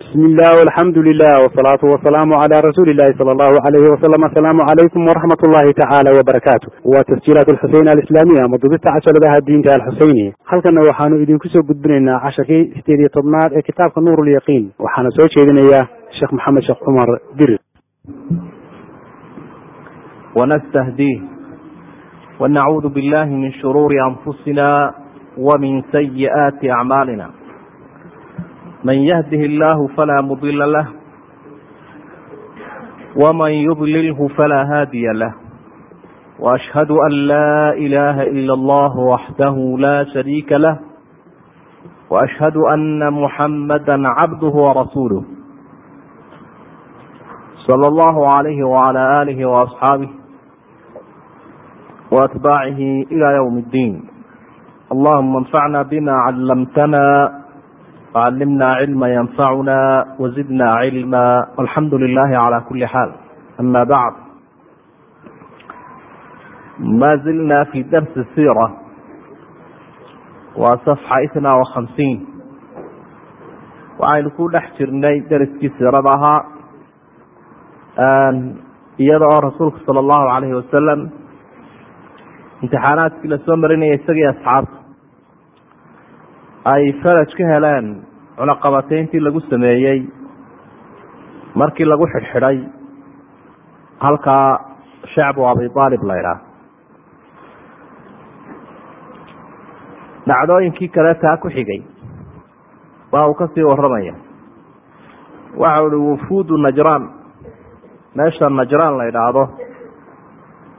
bismi illah alxamdu lilah wsalaatu wasalaamu cala rasuuli illahi sala allahu alayhi wasalam asalaamu calaykum waraxmat ullahi tacaala wabarakaatu waa tasjiilaat alxuseyn alislaamiya ama dubista cajaladaha diinta alxuseyniya halkana waxaanu idinku soo gudbinaynaa casharkii sideed iyo tobnaad ee kitaabka nuur lyaqiin waxaana soo jeedinayaa sheekh maxamed sheekh cumar dirir wnastahdih wanacuudu billahi min shuruuri anfusina wamin sayi'aati acmaalina man yahdih illaahu falaa mudila lah waman yudlilhu falaa haadiya lah وأشhهd an lا إلaه إlا الله وaxdah lا شhريika lah وأشhهd أنa محamdا cabdh وrasulه slى الlه عalيh وعlى آlih وأصxaabih وأتbاaعih إlى yوم الdيn اllهma انfcna bma clamtna وعلمنا علما ينفعنا وزدنا علما والحمد لله على كل حال أما بعد ما زلنا في درس السيرة وصفحة اثنى وخمسين waxaynu ku dhex jirnay dariskii siirada ahaa iyada oo rasuulka sala allahu calayhi wasalam imtixaanaadkii lasoo marinaya isagii asxaabta ay faraj ka heleen cunaqabateyntii lagu sameeyey markii lagu xidhxidhay halkaa shacbu abi la ydhaah dhacdooyinkii kale taa ku xigay waa uu ka sii waramaya waxa uhi wufuudu najraan. Meesha najraan la idhaahdo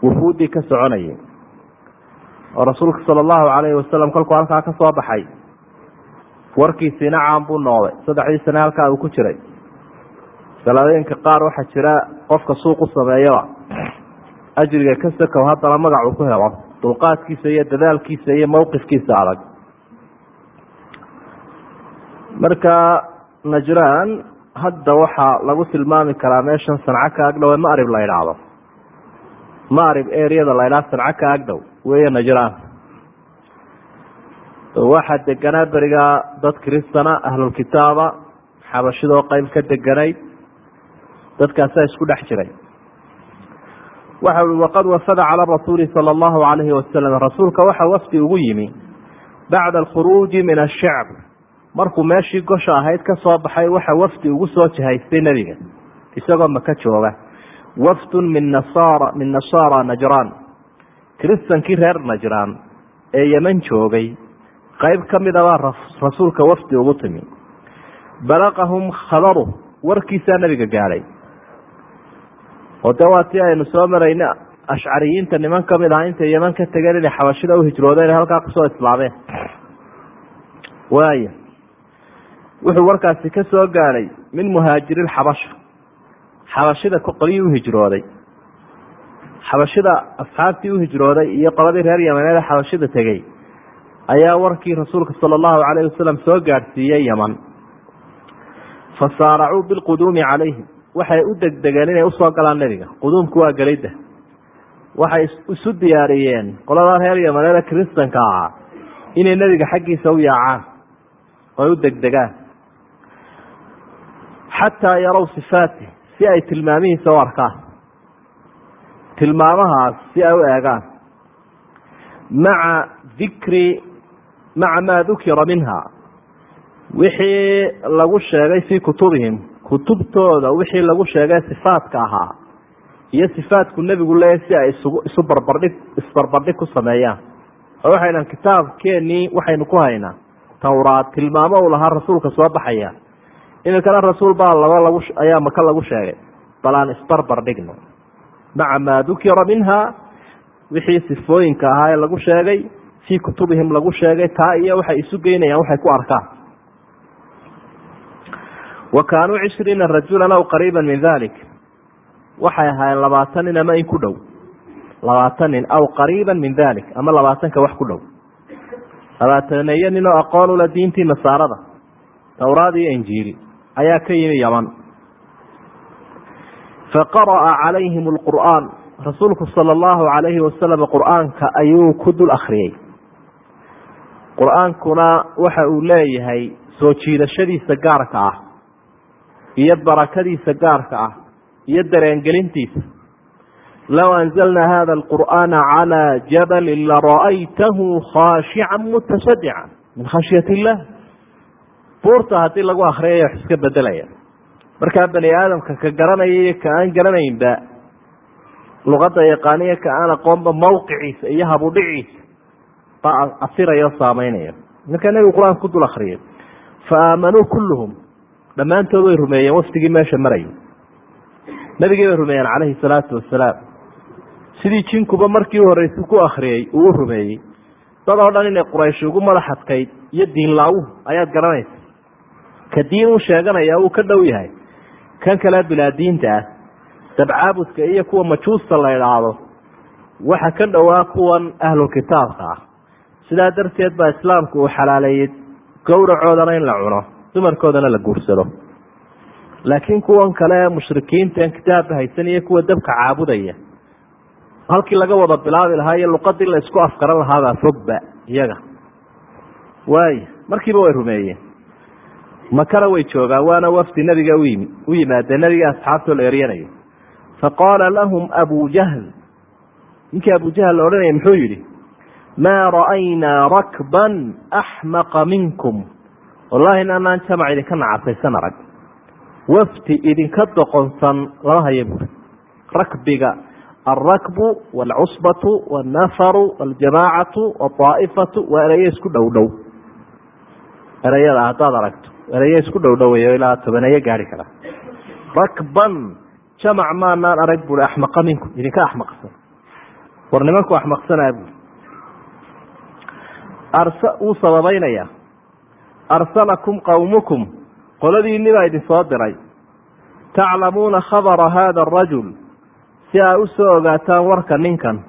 wufuuddii ka soconayay. Oo rasuulka sala allahu calayhi wasalam kolkuu halkaa ka soo baxay warkiisiina caan buu noqday saddexdii sane halkaa uu ku jiray. Salaadooyinka qaar waxaa jira qofka suuq u sameeyaba ajriga ka sakow haddana magac uu ku helo. Dulqaadkiisa iyo dadaalkiisa iyo mowqifkiisa adag. Marka najraan hadda waxaa lagu tilmaami karaa meeshan sanco ka agdhow ee maarib la idhaahdo maarib areada la ydhaha sanco ka agdhow weeye najraan waxaa deganaa beriga dad kristana ahlulkitaaba xabashidoo qeyb ka deganayd dadkaasaa isku dhex jiray. Waxa ui waqad wafada cala rasuuli sala allahu calayhi wasalam rasuulka waxa wafdi ugu yimi bacda alkhuruuji min ashicb markuu meeshii gosha ahayd ka soo baxay waxa wafdi ugu soo jihaystay nebiga. Isagoo maka jooga. Wafdun min nasara min nasaara najraan. Kristankii reer najraan ee yeman joogay qayb ka mida baa rasuulka wafdi ugu timi. Balaqahum khabaru warkiisaa nebiga gaadhay oo waa tii aynu soo marayna ashcariyiinta niman ka mid aha intay yeman ka tegeen inay xabashida u hijroodeen halkaa ku soo islaameen waaya wuxuu warkaasi ka soo gaadhay min muhaajiriin xabasha xabashida qolyii hijrooday. Xabashida asxaabtii u hijrooday iyo qoladii reer yamaneed ee xabashida tegey ayaa warkii rasuulka sala allahu calayhi wasalam soo gaadhsiiyey yeman fa saaracuu bilquduumi calayhim. Waxay u degdegeen inay u soo galaan nebiga. Quduumku waa gelidda. Waxay isu diyaariyeen qoladaa reer yamaneeda kiristanka ahaa inay nebiga xaggiisa u yaacaan oy u degdegaan. Xataa yarow sifaati si ay tilmaamihiisa u arkaan. Tilmaamahaas si ay u eegaan. Maca dikri maca maa dukira minha. Wixii lagu sheegay fii kutubihim kutubtooda wixii lagu sheegay sifaadka ahaa iyo sifaadku nebigu leeyahy si ay isugu isu barbardhig isbarbardhig ku sameeyaan. Oo waxaynan kitaabkeenii waxaynu ku haynaa. Towraad tilmaamo uu lahaa rasuulka soo baxaya. Iminkana rasuul baa laba lagu ayaa maka lagu sheegay. Bal aan isbarbar dhigno maca maa dukira minha wixii sifooyinka ahaa ee lagu sheegay fii kutubihim lagu sheegay taa iyo waxay isu geynayaan waxay ku arkaan. Wa kaanuu cishriina rajulan aw qariiba min dalik waxay ahaayeen labaatan nin ama in ku dhow. Labaatan nin aw qariiba min dalik ama labaatanka wax ku dhow. Labaataneeyo nin oo aqoon ula diintii nasaarada. Towraad iyo injiili. Ayaa ka yimi yaman. Faqara'a calayhim alqur'aan. Rasuulku sala allahu calayhi wasalam qur'aanka ayuu ku dul akhriyey qur'aankuna waxa uu leeyahay soo jiidashadiisa gaarka ah iyo barakadiisa gaarka ah iyo dareengelintiisa. Low anzalna hada alqur'aana calaa jabalin lara'aytahu khaashican mutasadican min khashyat illah. Buurta haddii lagu akriyaya wax iska bedelaya markaa bani aadamka ka garanaya iyo ka aan garanaynba luqadda yaqaaniya ka aan aqoonba mawqiciisa iyo habudhiciisa baa asiraya o markaa nebigu qur'aanka ku dul akriyay fa aamanuu kulluhum. Dhammaantood way rumeeyeen waftigii meesha marayay nebigii bay rumeeyeen calayhi salaatu wasalaam sidii jinkuba markii u horreysay ku akriyey uu u rumeeyey. Dad oo dhan inay quraysh ugu madax adkayd iyo diin la-u ayaad garanaysa ka diin u sheeganaya uu ka dhow yahay. Kan kale bilaadiinta ah dabcaabudka iyo kuwa majuusta la idhaahdo waxa ka dhowaa kuwan ahlulkitaabka ah sidaa darteed baa islaamku uu xalaaleeyey. Gowracoodana in la cuno dumarkoodana la guursado. Laakiin kuwan kale mushrikiinta kitaabka haysan iyo kuwa dabka caabudaya halkii laga wada bilaabi lahaa iyo luqadii la isku afgaran lahaabaa fogba iyaga. Waay markiiba way rumeeyeen. Makana way joogaan waana wafdi nabiga u yimaadeen nabiga asxaabtoo la eryanayo faqaala lahum abu jahl. Ninkii abu jahl la odhanaya muxuu yihi maa ra'aynaa rakban axmaqa minkum wallahi inanaan jamac idinka nacasaysan arag wafdi idinka doqonsan lama haya buuri rakbiga alrakbu waalcusbatu waalnafaru waljamaacatu waaa'ifatu waa eraye isku dhow dhow ereyada haddaad aragto ereye isku dhow dhowayo ilaa tobaneeyo gaari kara rakban jamac maanaan arag buui axmaqa minkum idinka axmaqsan war nimanku axmaqsanaa buui wuu sababaynaya arsalakum qowmukum qoladiinni baa idin soo diray. Taclamuuna khabara hada arajul si aa u soo ogaataan warka ninkan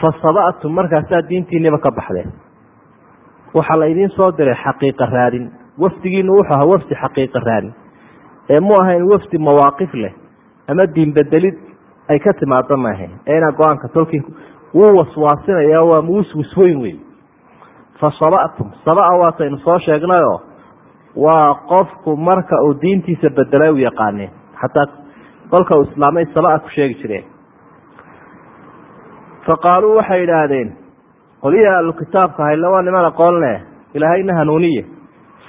fa saba'tum markaasaa diintiinniba ka baxdeen waxaa la idiin soo diray xaqiiqa raadin. Wafdigiinu wuxuu ahaa wafdi xaqiiqa raadin. Ee mu ahayn wafdi mawaaqif leh ama diinbedelid ay ka timaado maahayn ee inaa go'aanka tolkii wuu waswaasinaya waa muuswis weyn wey fa saba'tum sabaa waataynu soo sheegnayoo waa qofku marka uu diintiisa bedelay u yaqaaneen xataa kolka uu islaamay sabaa ku sheegi jireen fa qaaluu waxay idhaahdeen qolihii ahlu kitaabka hayla waa niman aqoon leh ilaahayna hanuuniye.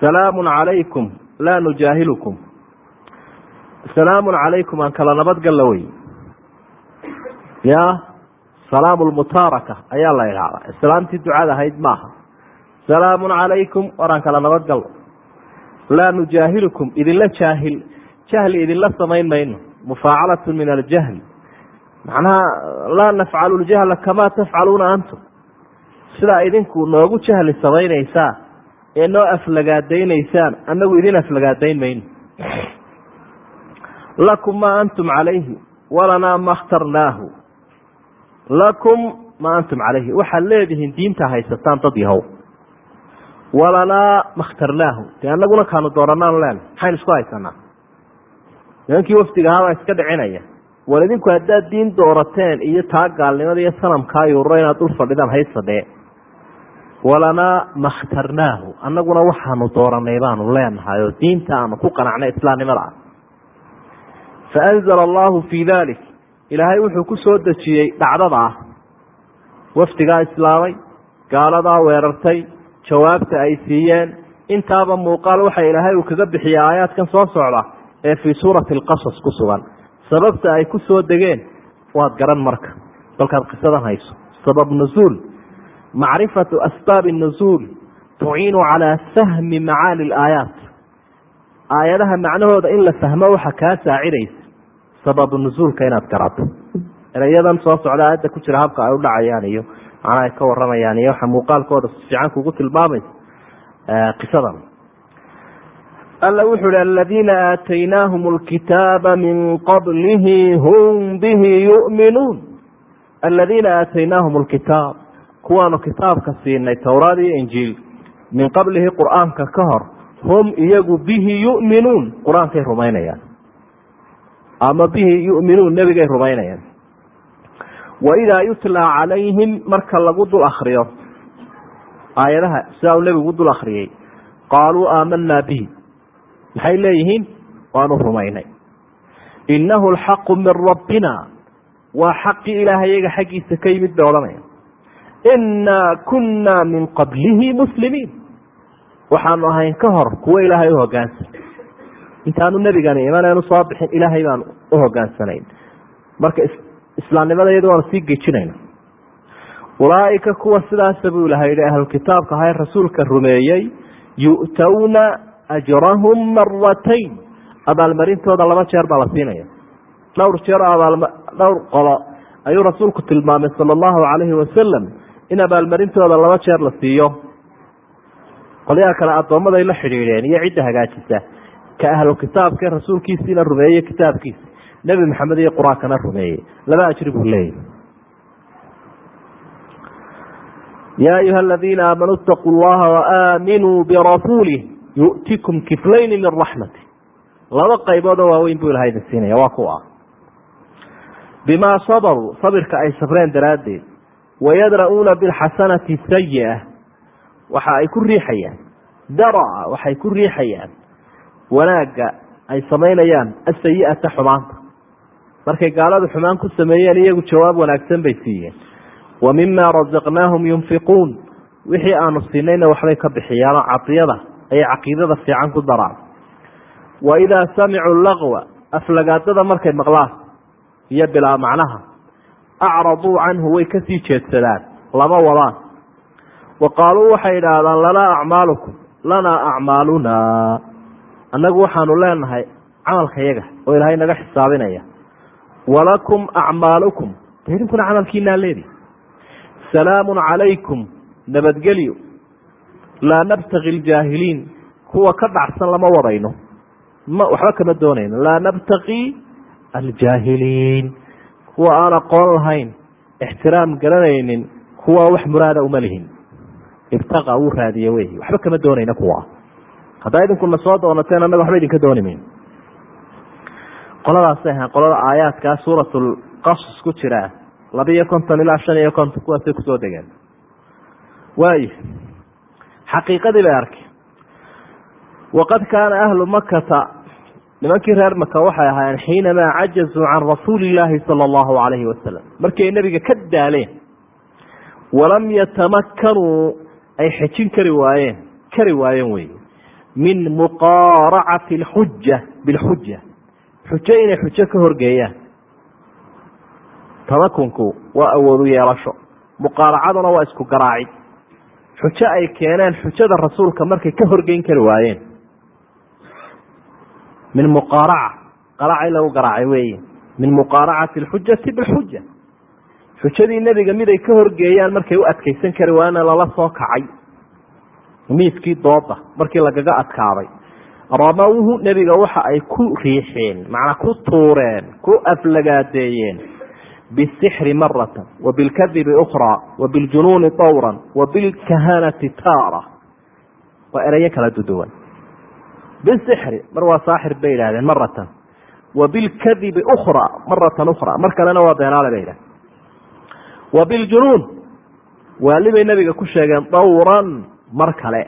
Salaamun calaykum laa nujaahilukum. Salaamun calaykum aan kala nabadgalla wey. Ya salaamu lmutaaraka ayaa la idhaahdaa islaamtii ducada ahayd maaha salaamun calaykum war aan kala nabadgallo laa nujaahilukum idinla jaahil. Jahli idinla samayn mayno mufaacalatun min aljahli macnaha laa nafcalu ljahla kamaa tafcaluuna antum. Sidaa idinku noogu jahli samaynaysaan ee noo aflagaadaynaysaan annagu idin aflagaadayn mayno lakum maa antum calayhi walanaa ma khtarnaahu lakum maa antum calayhi. Waxaad leedihiin diinta haysataan dad yahow walanaa ma khtarnaahu dee annaguna kaanu dooranaan leen maxaynu isku haysanaa. Nimankii wafdiga ahaabaa iska dhicinaya. War idinku haddaad diin doorateen iyo taa gaalnimada iyo sanamkaa yuuro inaad dul fadhidaan haysadee walanaa ma khtarnaahu annaguna waxaanu dooranay baanu leenahay oo diinta aanu ku qanacnay islaamnimada. Ah faanzala allahu fii dalik ilaahay wuxuu ku soo dejiyey dhacdada ah wafdigaa islaamay gaaladaa weerartay jawaabta ay siiyeen. Intaaba muuqaal waxa ilaahay uu kaga bixiyey aayaadkan soo socda ee fii suurati alqasas ku sugan. Sababta ay ku soo degeen waad garan marka. Kolkaad qisadan hayso. Sabab nuzuul. Macrifatu asbaabi nuzuul. Tuciinu calaa fahmi macaani alaayaat. Aayadaha macnahooda in la fahmo waxa kaa saacidaysa. Sababu nuzuulka inaad garato erayadan soo socda aayadda ku jira habka ay u dhacayaan iyo macnaha ay ka waramayaan iyo waxa muuqaalkooda fiican kugu tilmaamaysa qisadan. Alla wuxu uhi aladiina aataynaahum alkitaaba min qablihi hum bihi yu'minuun. Aladiina aataynaahum alkitaab kuwaanu kitaabka siinay towraad iyo injiil min qablihi qur'aanka ka hor hum iyagu bihi yu'minuun. Qur'aankay rumaynayaan. Ama bihi yu'minuun nebigay rumaynayaan wa idaa yutlaa calayhim marka lagu dul akriyo aayadaha sidaa uu nebigu dul akriyey qaaluu aamanaa bihi. Maxay leeyihiin? Waanu rumaynay. Innahu alxaqu min rabbina. Waa xaqii ilaahayaga xaggiisa ka yimid bay odhanaya innaa kunna min qablihi muslimiin waxaanu ahayn ka hor kuwo ilaahay u hogaansan intaanu nebigani imaneenu soo bixin ilaahay baanu u hogaansanayn marka islaamnimada iyada waanu sii gejinayna ulaaika kuwa sidaasa buu ilahay yihi ahlukitaabka ahay rasuulka rumeeyey yu'towna ajrahum maratayn abaalmarintooda laba jeer baa la siinaya. Dhowr jeer oo dhowr qolo ayuu rasuulku tilmaamay sala allahu calayhi wasalam in abaalmarintooda laba jeer la siiyo. Qolyaha kale addoommaday la xidhiidheen iyo cidda hagaajisa. Ka ahlu kitaabka rasuulkiisiina rumeeyey kitaabkiisi nebi maxamed iyo qur'aankana rumeeyey. Laba ajri buu leeyahy ya ayuha aladiina aamanuu itaquu llaha waaaminuu birasuulih yu'tikum kiflayni min raxmati laba qayboodoo waaweyn buu ilaha idin siinaya waa kuwa. Bimaa sabaruu sabirka ay sabreen daraaddeed. Wayadra'uuna bilxasanati sayi'a waxa ay ku riixayaan. Daraca waxay ku riixayaan. Wanaagga ay samaynayaan asayi'ata xumaanta markay gaaladu xumaan ku sameeyeen iyagu jawaab wanaagsan bay siiyeen. Wa mima rasaqnaahum yunfiquun. Wixii aanu siinayna waxbay ka bixiyaanoo cadiyada ayay caqiidada fiican ku daraan. Wa idaa samicuu laqwa aflagaadada markay maqlaan iyo bilaa macnaha acraduu canhu way ka sii jeedsadaan lama wadaan. Wa qaaluu waxay idhaahdaan lanaa acmaalukum lanaa acmaalunaa. Annagu waxaanu leenahay camalka yaga oo ilaahay naga xisaabinaya walakum acmaalukum. Idinkuna camalkiinaa leedi. Salaamun calaykum nabadgelyo. Laa nabtagi ljaahiliin kuwa ka dhacsan lama wadayno waxba kama doonayno laa nabtaqi aljaahiliin kuwa aan aqoon lahayn ixtiraam garanaynin kuwa wax muraada uma lihin. Ibtaqa wuu raadiye wey waxba kama doonayna kuwa. Haddaa idinkuna soo doonateen annaga waxba idinka dooni mayn qoladaasay ahaan qolada aayaadkaa suurat lqasas ku jira labiiyo konton ilaa shan iyo konton kuwaasay ku soo degeen. Waayo xaqiiqadii bay arkay waqad kaana ahlu makata nimankii reer maka waxay ahaayeen xiinamaa cajazuu can rasuuli illaahi sala allahu calayhi wasalam markii ay nebiga ka daaleen walam yatamakkanuu ay xejin kari waayeen kari waayeen wey min muqaaracati alxuja bilxuja xujo inay xujo ka horgeeyaan. Tamakunku waa awoodu yeelasho. Muqaaracaduna waa isku garaacid. Xujo ay keeneen xujada rasuulka markay ka horgeyn kari waayeen. Min muqaaraca qaraca in lagu garaacay weeye. Min muqaaracati alxujati bilxuja. Xujadii nebiga mid ay ka horgeeyaan markay u adkeysan kari waayena lala soo kacay. Miiskii dooda markii lagaga adkaaday ramawhu nebiga waxa ay ku riixeen macnaa ku tuureen ku aflagaadeeyeen bisixri maratan wa bilkadibi ukhraa wa biljunuuni dawran wa bilkahanati taara. Waa erayo kala duduwan bisixri mar waa saaxir bay yidhahdeen maratan wa bilkadibi ukhraa maratan ukhraa mar kalena waa beenaale bay yidhahdeen. Wa biljunuun waalibay nebiga ku sheegeen dawran mar kale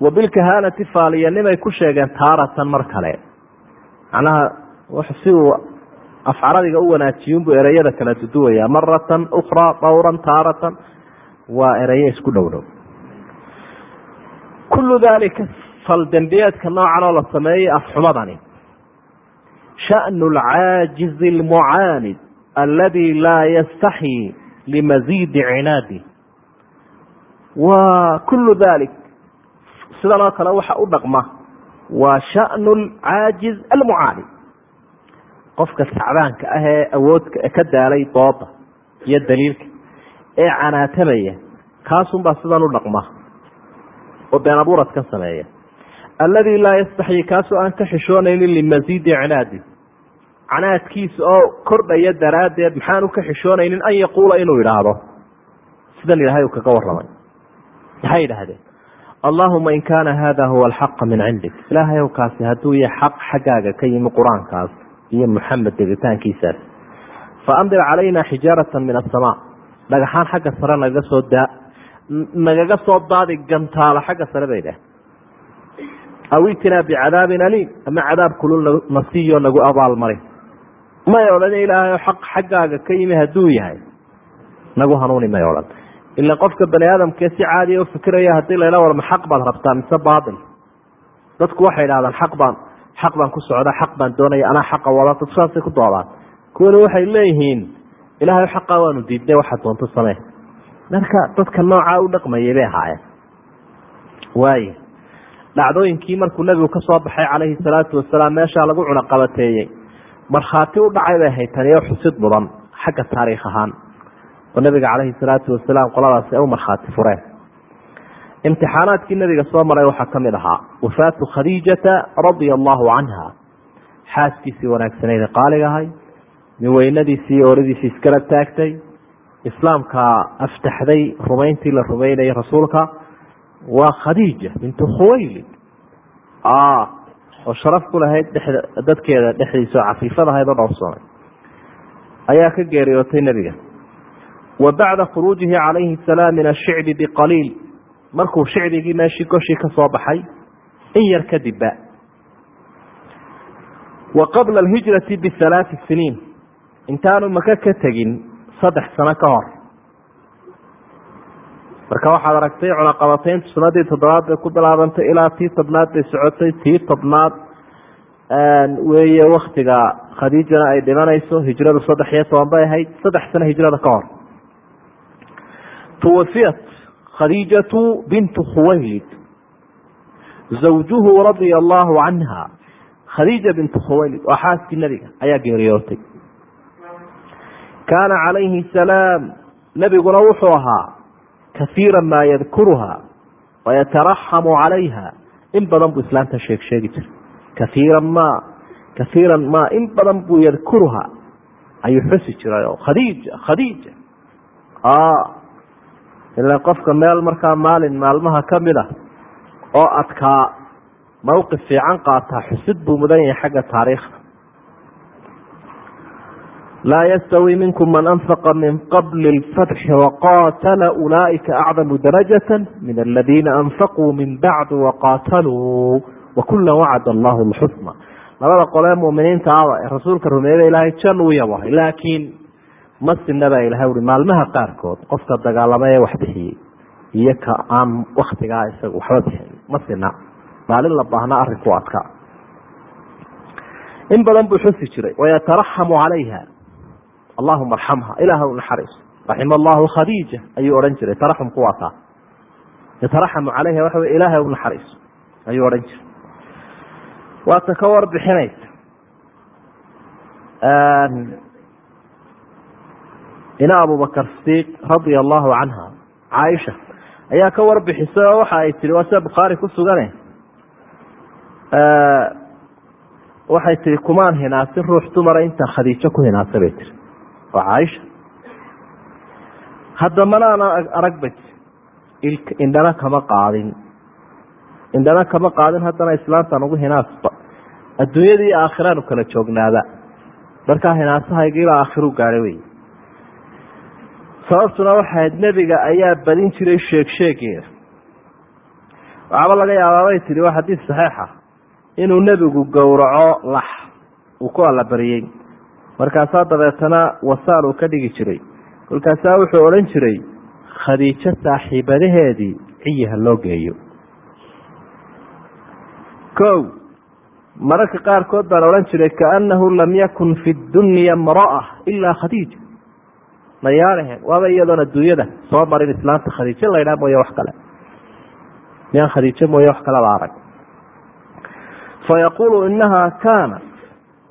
wa bilkahaanati faaliyanimay ku sheegeen taaratan mar kale. Macnaha si uu afcaradiga u wanaajiyunbuu ereyada kala duduwaya maratan ukhraa dawran taaratan waa ereyo isku dhow dhow kullu daalika faldembiyeedka noocan oo la sameeyey afxumadani. Sha'nu alcaajizi almucaanid aladi laa yastaxyi limaziidi cinaadi. Wa kullu dalik sidan oo kale waxa u dhaqma waa sha'nu alcaajiz almucaanid qofka sacdaanka ah ee awoodka ka daalay dooda iyo daliilka ee canaatamaya kaasunbaa sidan u dhaqma oo been abuurad ka sameeya. Alladii laa yastaxyi kaasoo aan ka xishoonaynin limaziidi cinaadi canaadkiisa oo kordhaya daraaddeed maxaanu ka xishoonaynin an yaquula inuu idhaahdo sidan ilaahay uu kaga waramay maxay idhaahdeen allahuma in kaana hada huwa alxaqa min cindik ilaahay kaasi hadduu yahay xaq xaggaaga ka yimi qur'aankaas iyo muxamed degitaankiisaas faandir calayna xijaarata min asamaa dhagaxaan xagga sare nagaga soo daa nagaga soo daadi gantaalo xagga sare bay dhah aw itinaa bicadaabin aliim ama cadaab kulul nasiiyo nagu abaalmarin may odhan ilaahay xaq xaggaaga ka yimi hadduu yahay nagu hanuuni may odhan ila qofka bani aadamkee si caadiya ufikiraya haddii layla warma xaq baad rabtaa mise baail dadku waxay idhahdaan xaq baan xaq baan ku socda xaq baan doonaya anaa xaqa wada dad saasay ku doodaan kuwani waxay leeyihiin ilaahay xaqa waanu diidnay waxaad doonto samee marka dadka noocaa u dhaqmayay bay ahaayeen waaya dhacdooyinkii markuu nebigu ka soo baxay calayhi salaatu wasalaam meeshaa lagu cunaqabateeyey markhaati u dhacay bay ahayd taniyo xusid mudan xagga taariikh ahaan oo nebiga calayhi salaatu wasalaam qoladaasi ay u markhaati fureen. Imtixaanaadkii nebiga soo maray waxaa ka ahaa wafaatu khadiijata radia allahu canha. Xaaskiisii wanaagsaneyd ee qaaliga ahay min weynadiisii iyo oradiisii iskala taagtay islaamka aftaxday rumayntii la rumeynayay rasuulka waa khadiija bintu khuwaylid. Oo sharaf ku lahayd dadkeeda dhexdiisa oo cafiifad ahayd oo dhowrsoonay ayaa ka geeriyootay nebiga wa bacda khuruujihi calayhi salaam min ashicbi biqaliil markuu shicbigii meeshii goshii ka soo baxay in yar kadibba wa qabla alhijrati bihalaati siniin intaanu maka ka tegin saddex sano ka hor. Marka waxaad aragtay cunaqabatayntu sanadii toddobaad bay ku bilaabantay ilaa tii tobnaad bay socotay tii tobnaad weeye waktiga khadiijana ay dhimanayso hijradu saddex iyo toban bay ahayd saddex sano hijrada ka hor tuwafiyat khadiijatu bintu khuwaylid zawjuhu radia allahu canha khadiija bintu khuwaylid waa xaaskii nebiga ayaa geeriyootay kaana calayhi salaam nebiguna wuxuu ahaa kaiira maa yadkuruha wayataraxamu calayha in badan buu islaamta sheeg sheegi jiray kaiira ma kaiiran ma in badan buu yadkuruha ayuu xusi jiray oo khadiija khadiija ilaa qofka meel markaa maalin maalmaha ka mid ah oo adkaa mowqif fiican qaataa xusid buu mudan yahay xagga taariikhda. Laa yastawi minkum man anfaqa min qabli اlfatxi waqaatala ulaaika acdamu darajata min aladiina anfaquu min bacdi waqaataluu wakula wacada allahu lxusna labada qolee muminiinta ah rasuulka rumeeyada ilaahay jan u yabo laakiin ma sina baa ilahay ui maalmaha qaarkood qofka dagaalama ee wax bixiyey iyo ka aan waktigaa isaga waxba bixin. Ma sina maalin la baahna arinku adkaa in badan buu xusi jiray wayataraxamu calayha. Allahuma arxamha. Ilaah u naxariiso raxima allahu khadiija ayuu odhan jiray taraxumku waa taa yataraxamu calayha waxa wey ilaahay u naxariiso ayuu odhan jiray. Waata ka warbixinaysa ina abubakar sidiiq radia allahu canha caaisha ayaa ka warbixisay oo waxa ay tihi waa sida bukhaari ku sugane. Waxay tihi kumaan hinaasin ruux dumara inta khadiijo ku hinaasa bay tiri waa caaisha hadda manaana arag bay tii indhana kama qaadin. Indhana kama qaadin haddana islaamtan ugu hinaasba adduunyada iyo aakhiraanu kala joognaada. Markaa hinaasahayga ilaa aakhiru gaadhay wey sababtuna waxayd nebiga ayaa badin jiray sheeg sheegeeda waxaaba laga yaabaa bay tihi waa xadiis saxiixa inuu nebigu gowraco lax uu ku allabariyey markaasaa dabeetana wasaal uu ka dhigi jiray. kolkaasaa wuxuu odhan jiray khadiijo saaxiibadaheedii ciyiha loo geeyo. kow mararka qaarkood baan odhan jiray kaannahu lam yakun fi dunya mra'a ilaa khadiija mayaanaheen waaba iyadoon adduunyada soo marin islaamta khadiijo laydhaa mooye wax kale. Miyaan khadiijo mooye wax kaleba arag. Fayaquulu inaha kaanat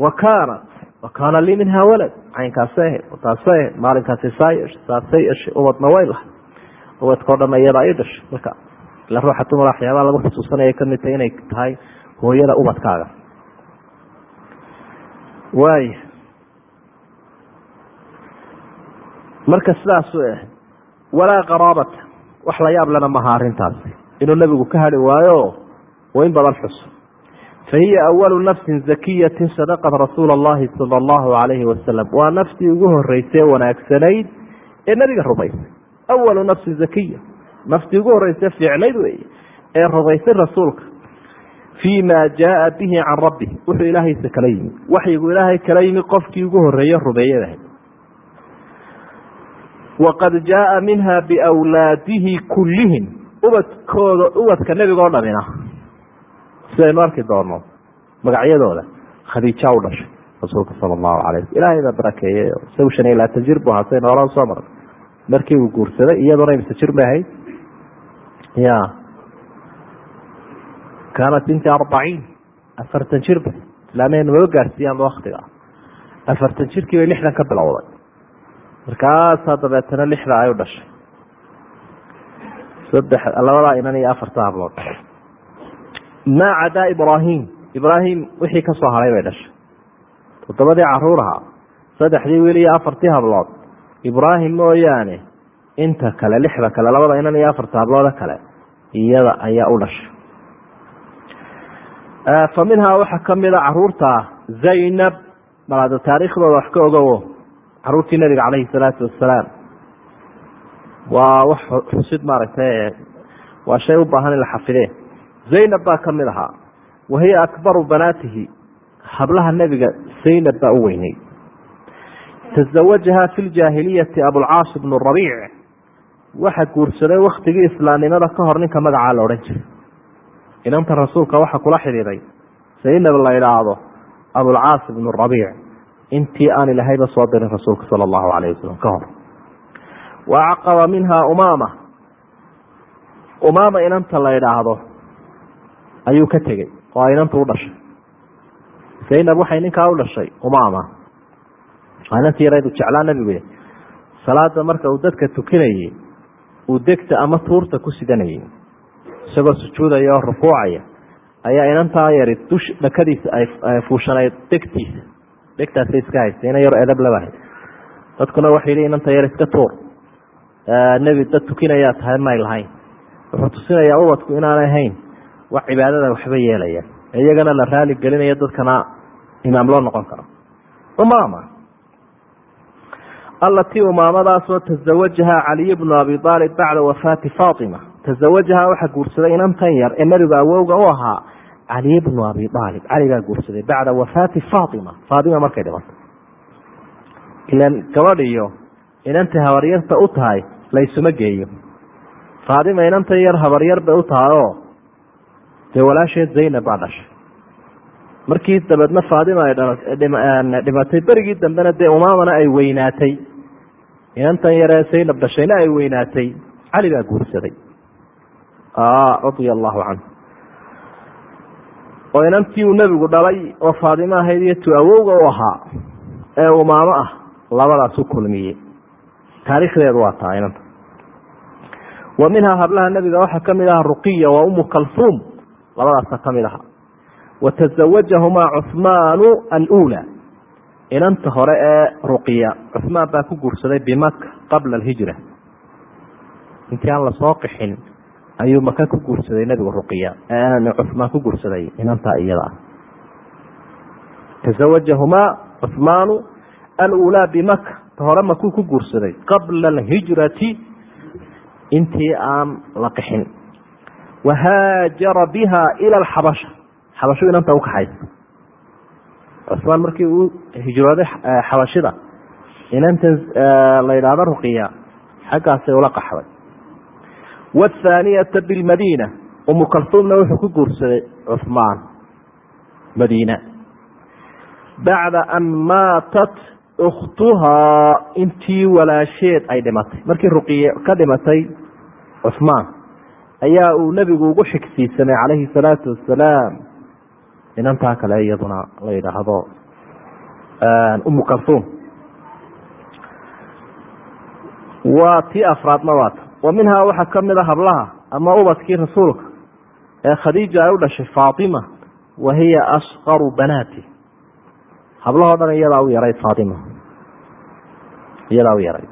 wa kaanat wa kaana lii minha walad. Caynkaasay ahayd taasay ahayd maalinkaasi saa yeeshay saasay yeeshay ubadna way lahay ubadkao dhan iyadaa i dhashay marka ila ruuxa dumar waxyaabaha lagu xusuusanaya ka mid tahay inay tahay hooyada ubadkaaga. Waaya marka sidaasuu ah walaa qaraabata wax la yaab lena maha arrintaasi. Inuu nebigu ka hadhi waayo oo in badan xuso. Fa hiya awalu nafsin zakiyatin sadaqat rasuula allahi sala allahu calayhi wasalam waa naftii ugu horeysay wanaagsanayd ee nebiga rumaysay awalu nafsin zakiya. Naftii ugu horreysay fiicnayd wey ee rumaysay rasuulka. Fii ma jaaa bihi can rabbi wuxuu ilaahaysa kala yimi. Waxyigu ilaahay kala yimi qofkii ugu horeeye rumeeyadahay waqad jaaa minha biwlaadihi kullihim ubadkooda ubadka nebigoo dhamina sidaynu arki doono magacyadooda khadiija u dhashay rasuulka sala allahu alay ilaahay baa barakeeyey isagu shan iyo labaatan jir bu ahaa saynu horan soo maray markii uu guursaday iyaduna imse jir bay ahayd ya kaanat binti arbaciin afartan jir ba islaamehena maba gaarsiiyaanba waktiga afartan jirkii bay lixdan ka bilowday markaasaa dabeetana lixda ay u dhashay. Saddex labadaa inan iyo afarta hablood maa cadaa ibraahim. Ibraahim wixii ka soo haray bay dhashay. Toddobadii carruur ahaa saddexdii wiil iyo afartii hablood. Ibraahim mooyaane inta kale lixda kale labada inan iyo afarta hablooda kale iyada ayaa u dhashay. Fa minhaa waxaa kamida carruurta zaynab malaada taariikhdooda wax ka ogowo caruurtii nabiga caleyhi salaatu wasalaam waa wax xusid maaragtay waa shay u baahan in la xafidee. Zaynab baa ka mid ahaa. Wa hiya akbaru banaatihi. Hablaha nebiga zaynab baa u weynay. Tazawajaha fi ljaahiliyati abulcaas bnu rabiic waxa guursaday waktigii islaamnimada ka hor ninka magacaa la odhan jiray. Inanta rasuulka waxa kula xidhiiday zaynab la idhaahdo abulcaas bnu rabiic intii aan ilahayba soo dirin rasuulka sala allahu alayh wasalam ka hor. Wa caqaba minha umaama. Umaama inanta la idhaahdo ayuu ka tegey oo inanta u dhashay. Zaynab waxay ninkaa u dhashay umaama. Inantii yaraydu jeclaa nabigu salaada marka uu dadka tukinayey uu degta ama tuurta ku sidanayey isagoo sujuudaya oo rukuucaya ayaa inantaa yari dush dhakadiisa ay fuushanayd degtiisa degtaasay iska haysta ina yar edab labahay dadkuna waxay yihi inanta yar iska tuur. Nebi dad tukinayaa tahay may lahayn wuxuu tusinayaa ubadku inaanay hayn wax cibaadada waxba yeelaya. Iyagana la raali gelinaya dadkana imaam loo noqon karo. Umaama. Alatii umaamadaasoo tazawajaha caliy bnu abi aalib bacda wafaati faatima. Tazawajaha waxaa guursaday inantan yar ee nebigu awowga u ahaa caliy bnu abi aalib cali baa guursaday bacda wafaati faatima. Faatima markay dhimatay ilan gabadh iyo inantay habaryarta u tahay laysuma geeyo. Faatima inantan yar habaryar bay u tahay oo dee walaasheed zaynab baa dhashay. Markii dabeedna faatima ay dhimatay berigii dambena dee umaamana ay weynaatay. Inantan yaree zaynab dhashayna ay weynaatay. Cali baa guursaday. Radia allahu canhu oo inantii uu nebigu dhalay oo faatimo ahayd iyo tu awowga u ahaa ee umaamo ah labadaas u kulmiyey. Taariikhdeedu waa taa inanta. Wa minhaa hablaha nebiga waxaa ka mid aha ruqiya waa umu kalfuum labadaasa ka mid aha. Wa tazawajahumaa cuhmaanu alula inanta hore ee ruqiya. Cuhmaan baa ku guursaday bimaka qabla alhijra. Intii aan la soo qixin ayuu maka ku guursaday nebigu ruqiya. Cuhmaan ku guursaday inantaa iyada. Ah tazawajahumaa cuhmaanu alulaa bimaka ta hore makuu ku guursaday. Qabla alhijrati intii aan la qixin wahaajara biha ila alxabasha xabashu inanta ukaxaysa cusmaan markii uu hijrooday xabashida inantan la yidhaahdo ruqiya xaggaasay ula qaxday wthaaniyata bilmadiina umu kalsuumna wuxuu ku guursaday cuhmaan madiina bacda an maatat ukhtuhaa intii walaasheed ay dhimatay markii ruqiye ka dhimatay cuhmaan ayaa uu nebigu ugu xigsiisamay calayhi salaatu wasalaam inantaa kale iyaduna la yidhaahdo umu kalsuum waa tii afraadna waata wa minhaa waxaa ka mid a hablaha ama ubadkii rasuulka ee khadiija ay u dhashay faatima wa hiya asqaru banaati. Hablahoo dhan iyadaa u yarayd faatima. Iyadaa u yarayd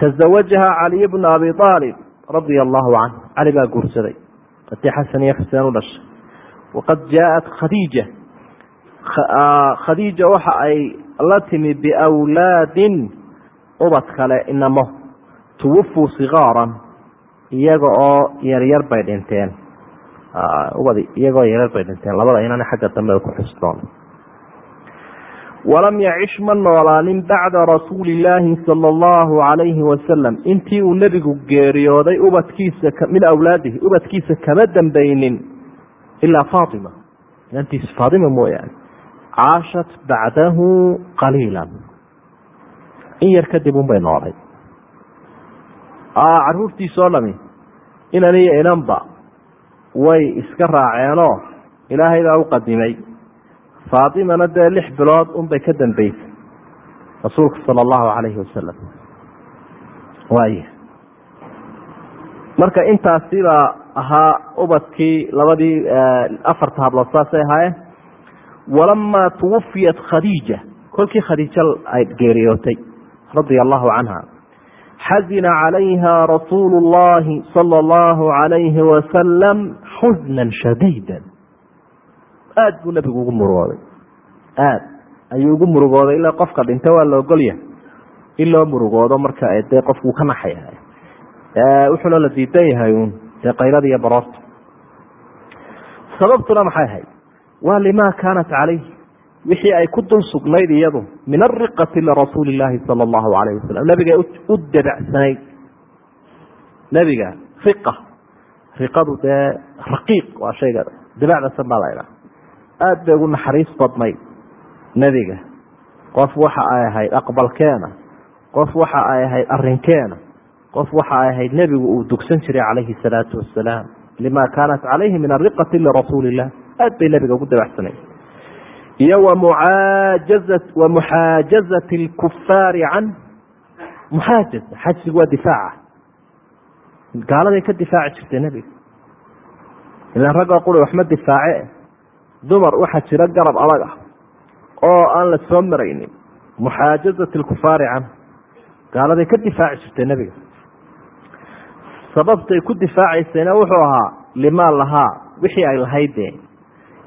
tazawajaha caliy bnu abi aalib radia allahu canh cali baa guursaday. Hatii xasan iyo xuseen u dhashay. Waqad jaaءat khadiija. Khadiija waxa ay la timi biwlaadin ubad kale inamo tuwafuu sikaaran iyaga oo yaryar bay dhinteen. Ubad iyagoo yareer bay dhinteen. Labada inana xagga dambe ku xusnoon. Walam yacish ma noolaanin bacda rasuuli illaahi sala allahu calayhi wasalam intii uu nebigu geeriyooday ubadkiisa min awlaadihi ubadkiisa kama dambeynin ilaa faatima. Inantiisa faatima mooyaane. Caashat bacdahu qaliila in yar kadib un bay noolay caruurtiisoo dhami inan iyo inanba way iska raaceenoo ilaahay baa u qadimay. Faatimana dee lix bilood unbay ka dambeysay rasuulka sala allahu calayhi wasalam waay marka intaasibaa ahaa ubadkii labadii afarta hablood saasay ahaayeen. Walamaa tuwafiyat khadiija. Kolkii khadiijo ay geeriyootay radia allahu canha xazina calayha rasuulu llahi sala allahu calayhi wasalam xusnan shadiida aada buu nebigu ugu murugooday aada ayuu ugu murugooday ilaa qofka dhinta waa la ogolyahay in loo murugoodo marka dee qofkuu ka naxaya wuxuuna la diidan yahay uun dee qaylada baroorta sababtuna maxay ahayd waa limaa kaanat calayh wixii ay ku dul sugnayd iyadu min ariqati lirasuuli illaahi sala allahu calayh wasalam nabiga u dabacsanayd nebiga riqa. Riqadu dee raqiiq waa shayga. Dabacdasan baa la idhaha aada bay ugu naxariis badnayd nebiga qof waxa ay ahayd aqbalkeena. Qof waxa ay ahayd arinkeena qof waxa ay ahayd nebigu uu dugsan jiray calayhi salaatu wasalaam lima kaanat calayhi min ariqati lirasuuli illah aada bay nebiga ugu dabacsanayd iyo wa muxaajazati lkufaari can muxaajaza xajsigu waa difaaca. Gaaladay ka difaaci jirtay nebiga ilaan ragga quri waxma difaace. Dumar waxaa jira garab adag ah. Oo aan la soo maraynin. Muxaajazati lkufaari can gaaladay ka difaaci jirtay nebiga sababtay ku difaacaysayna wuxuu ahaa limaa lahaa wixii ay lahaydee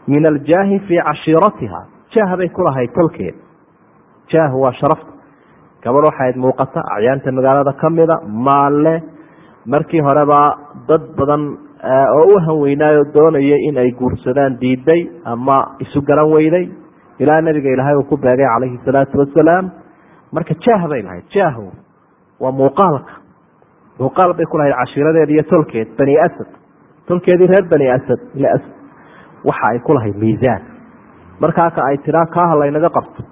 min aljaahi fii cashiiratiha jaah bay ku lahayd tolkeed jaahu waa sharafta. Gabadh waxayd muuqata acyaanta magaalada kamida maalle. Markii horebaa dad badan oo u hanweynaayo doonayay in ay guursadaan diiday ama isu garan weyday. Ilaa nabiga ilaahay uu ku beegay calayhi salaatu wasalaam marka jaah bay lahayd. Jaahu waa muuqaalka. Muuqaal bay ku lahayd iyo tolkeed bani asad. Tolkeedii reer bani asad ile asad waxa ay ku lahayd miisaan. Markaaka ay tiraa kaaha laynaga qabto.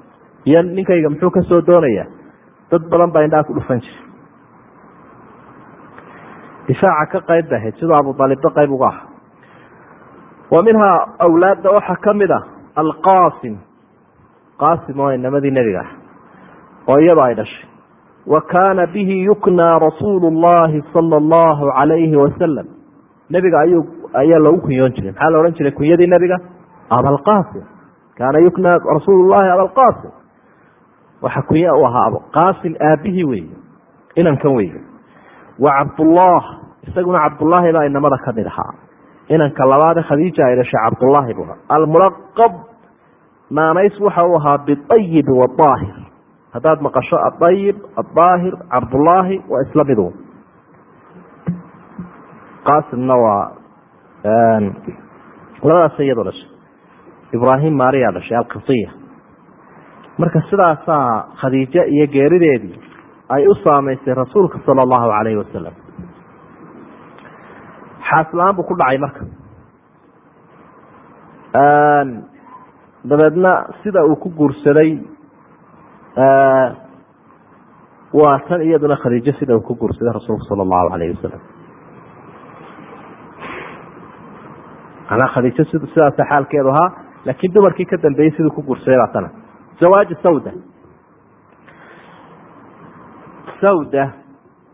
Iyo ninkayga muxuu ka soo doonayaa dad badan baa indhaha ku dhufan jira difaaca ka qayb ba ahayd sidoo abudaalibba qayb uga aha wa minhaa awlaadda waxaa ka a alqaasim. Qaasim oo inamadii nebiga ah oo iyada ay dhashay. Wa kaana bihi yuknaa rasuulu llahi sala allahu calayhi wasalam nebiga ayuu ayaa loogu kunyoon jiray. Maxaa la odhan jiray? Kunyadii nebiga? Abalqaasim kaana yuknaa rasuulu llahi abalqaasim waxaa kunya u ahaa qaasim aabihii weeye. Inankan weeye. Wa cabdullah isaguna cabdullaahi baa inamada ka mid ahaa. Inanka labaade khadiija ay dhashay cabdullaahi ahaa. Almulaqab naanays waxa uu ahaa biayibi waaahir haddaad maqasho aayib adaahir cabdullaahi waa isla midu qaasimna waa labadaas iyadoo dhashay ibraahim maariya dhashay alqisiya marka sidaasaa khadiijo iyo geerideedii ay u saamaysay rasuulka sala allahu calayhi wasalam xaasla-aan buu ku dhacay marka. Dabeedna sida uu ku guursaday waa tan iyaduna khadiijo sida uu ku guursaday rasuulka sala allahu calayhi wasalam manaa khadiijo sidaasa xaalkeedu ahaa laakiin dumarkii ka dambeeyey siduu ku guursaday baa tana. Zawaaji sawda. Sawda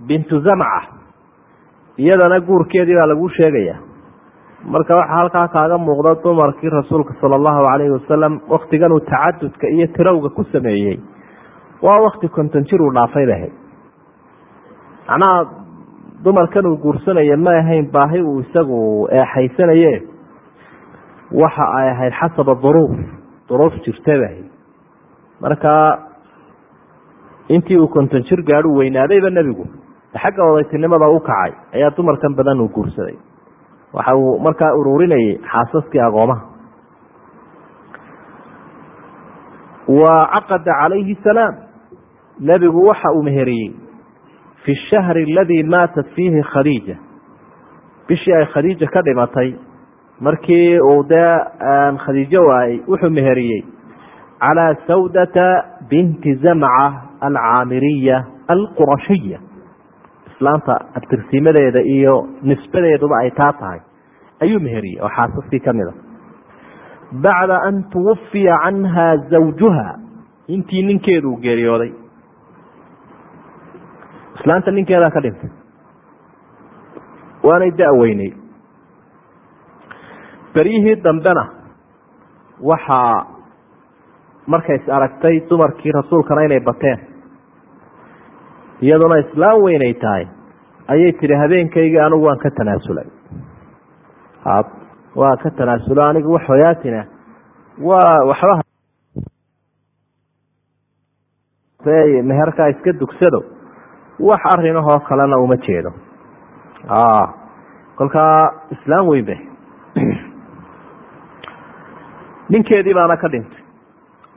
bintu zamca. Iyadana guurkeedii baa lagu sheegaya. Marka waxaa halkaa kaaga muuqda dumarkii rasuulka sala allahu calayhi wasalam waktigan uu tacadudka iyo tirowga ku sameeyey. Waa wakti konton jir uu dhaafay bay ahayd macnaha dumarkan uu guursanaya ma ahayn baahi uu isagu eexaysanaye waxa ay ahayd xasaba duruuf duruuf jirta bay ahayd marka intii uu konton jir gaadhu weynaadayba nebigu xagga odaytinimada u kacay ayaa dumarkan badan uu guursaday. Waxa uu markaa ururinayay xaasaskii agoomaha wa caqada calayhi salaam nebigu waxa uu meheriyey fi shahri aladii maatat fiihi khadiija. Bishii ay khadiija ka dhimatay markii uu dee khadiijo waayey wuxuu meheriyey. Calaa sawdata binti zamca alcaamiriya alqurashiya islaanta abtirsiimadeeda iyo nisbadeeduba ay taa tahay. Ayuu meheriyey oo xaasaskii ka mid a bacda an tuwafiya canha zawjuha. Intii ninkeedu geeriyooday. Islaanta ninkeedaa ka dhintay. Waanay da-weynay beryihii dambena waxaa markays aragtay dumarkii rasuulkana inay bateen. Iyaduna islaam weynay tahay ayay tihi habeenkaygii anigu waan ka tanaasulay. Waa ka tanaasulo anigu wax hoyaatina waa waxba meherkaa iska dugsado wax arinahoo kalena uma jeedo. Kolkaa islaam weyn ninkeedii baana ka dhintay.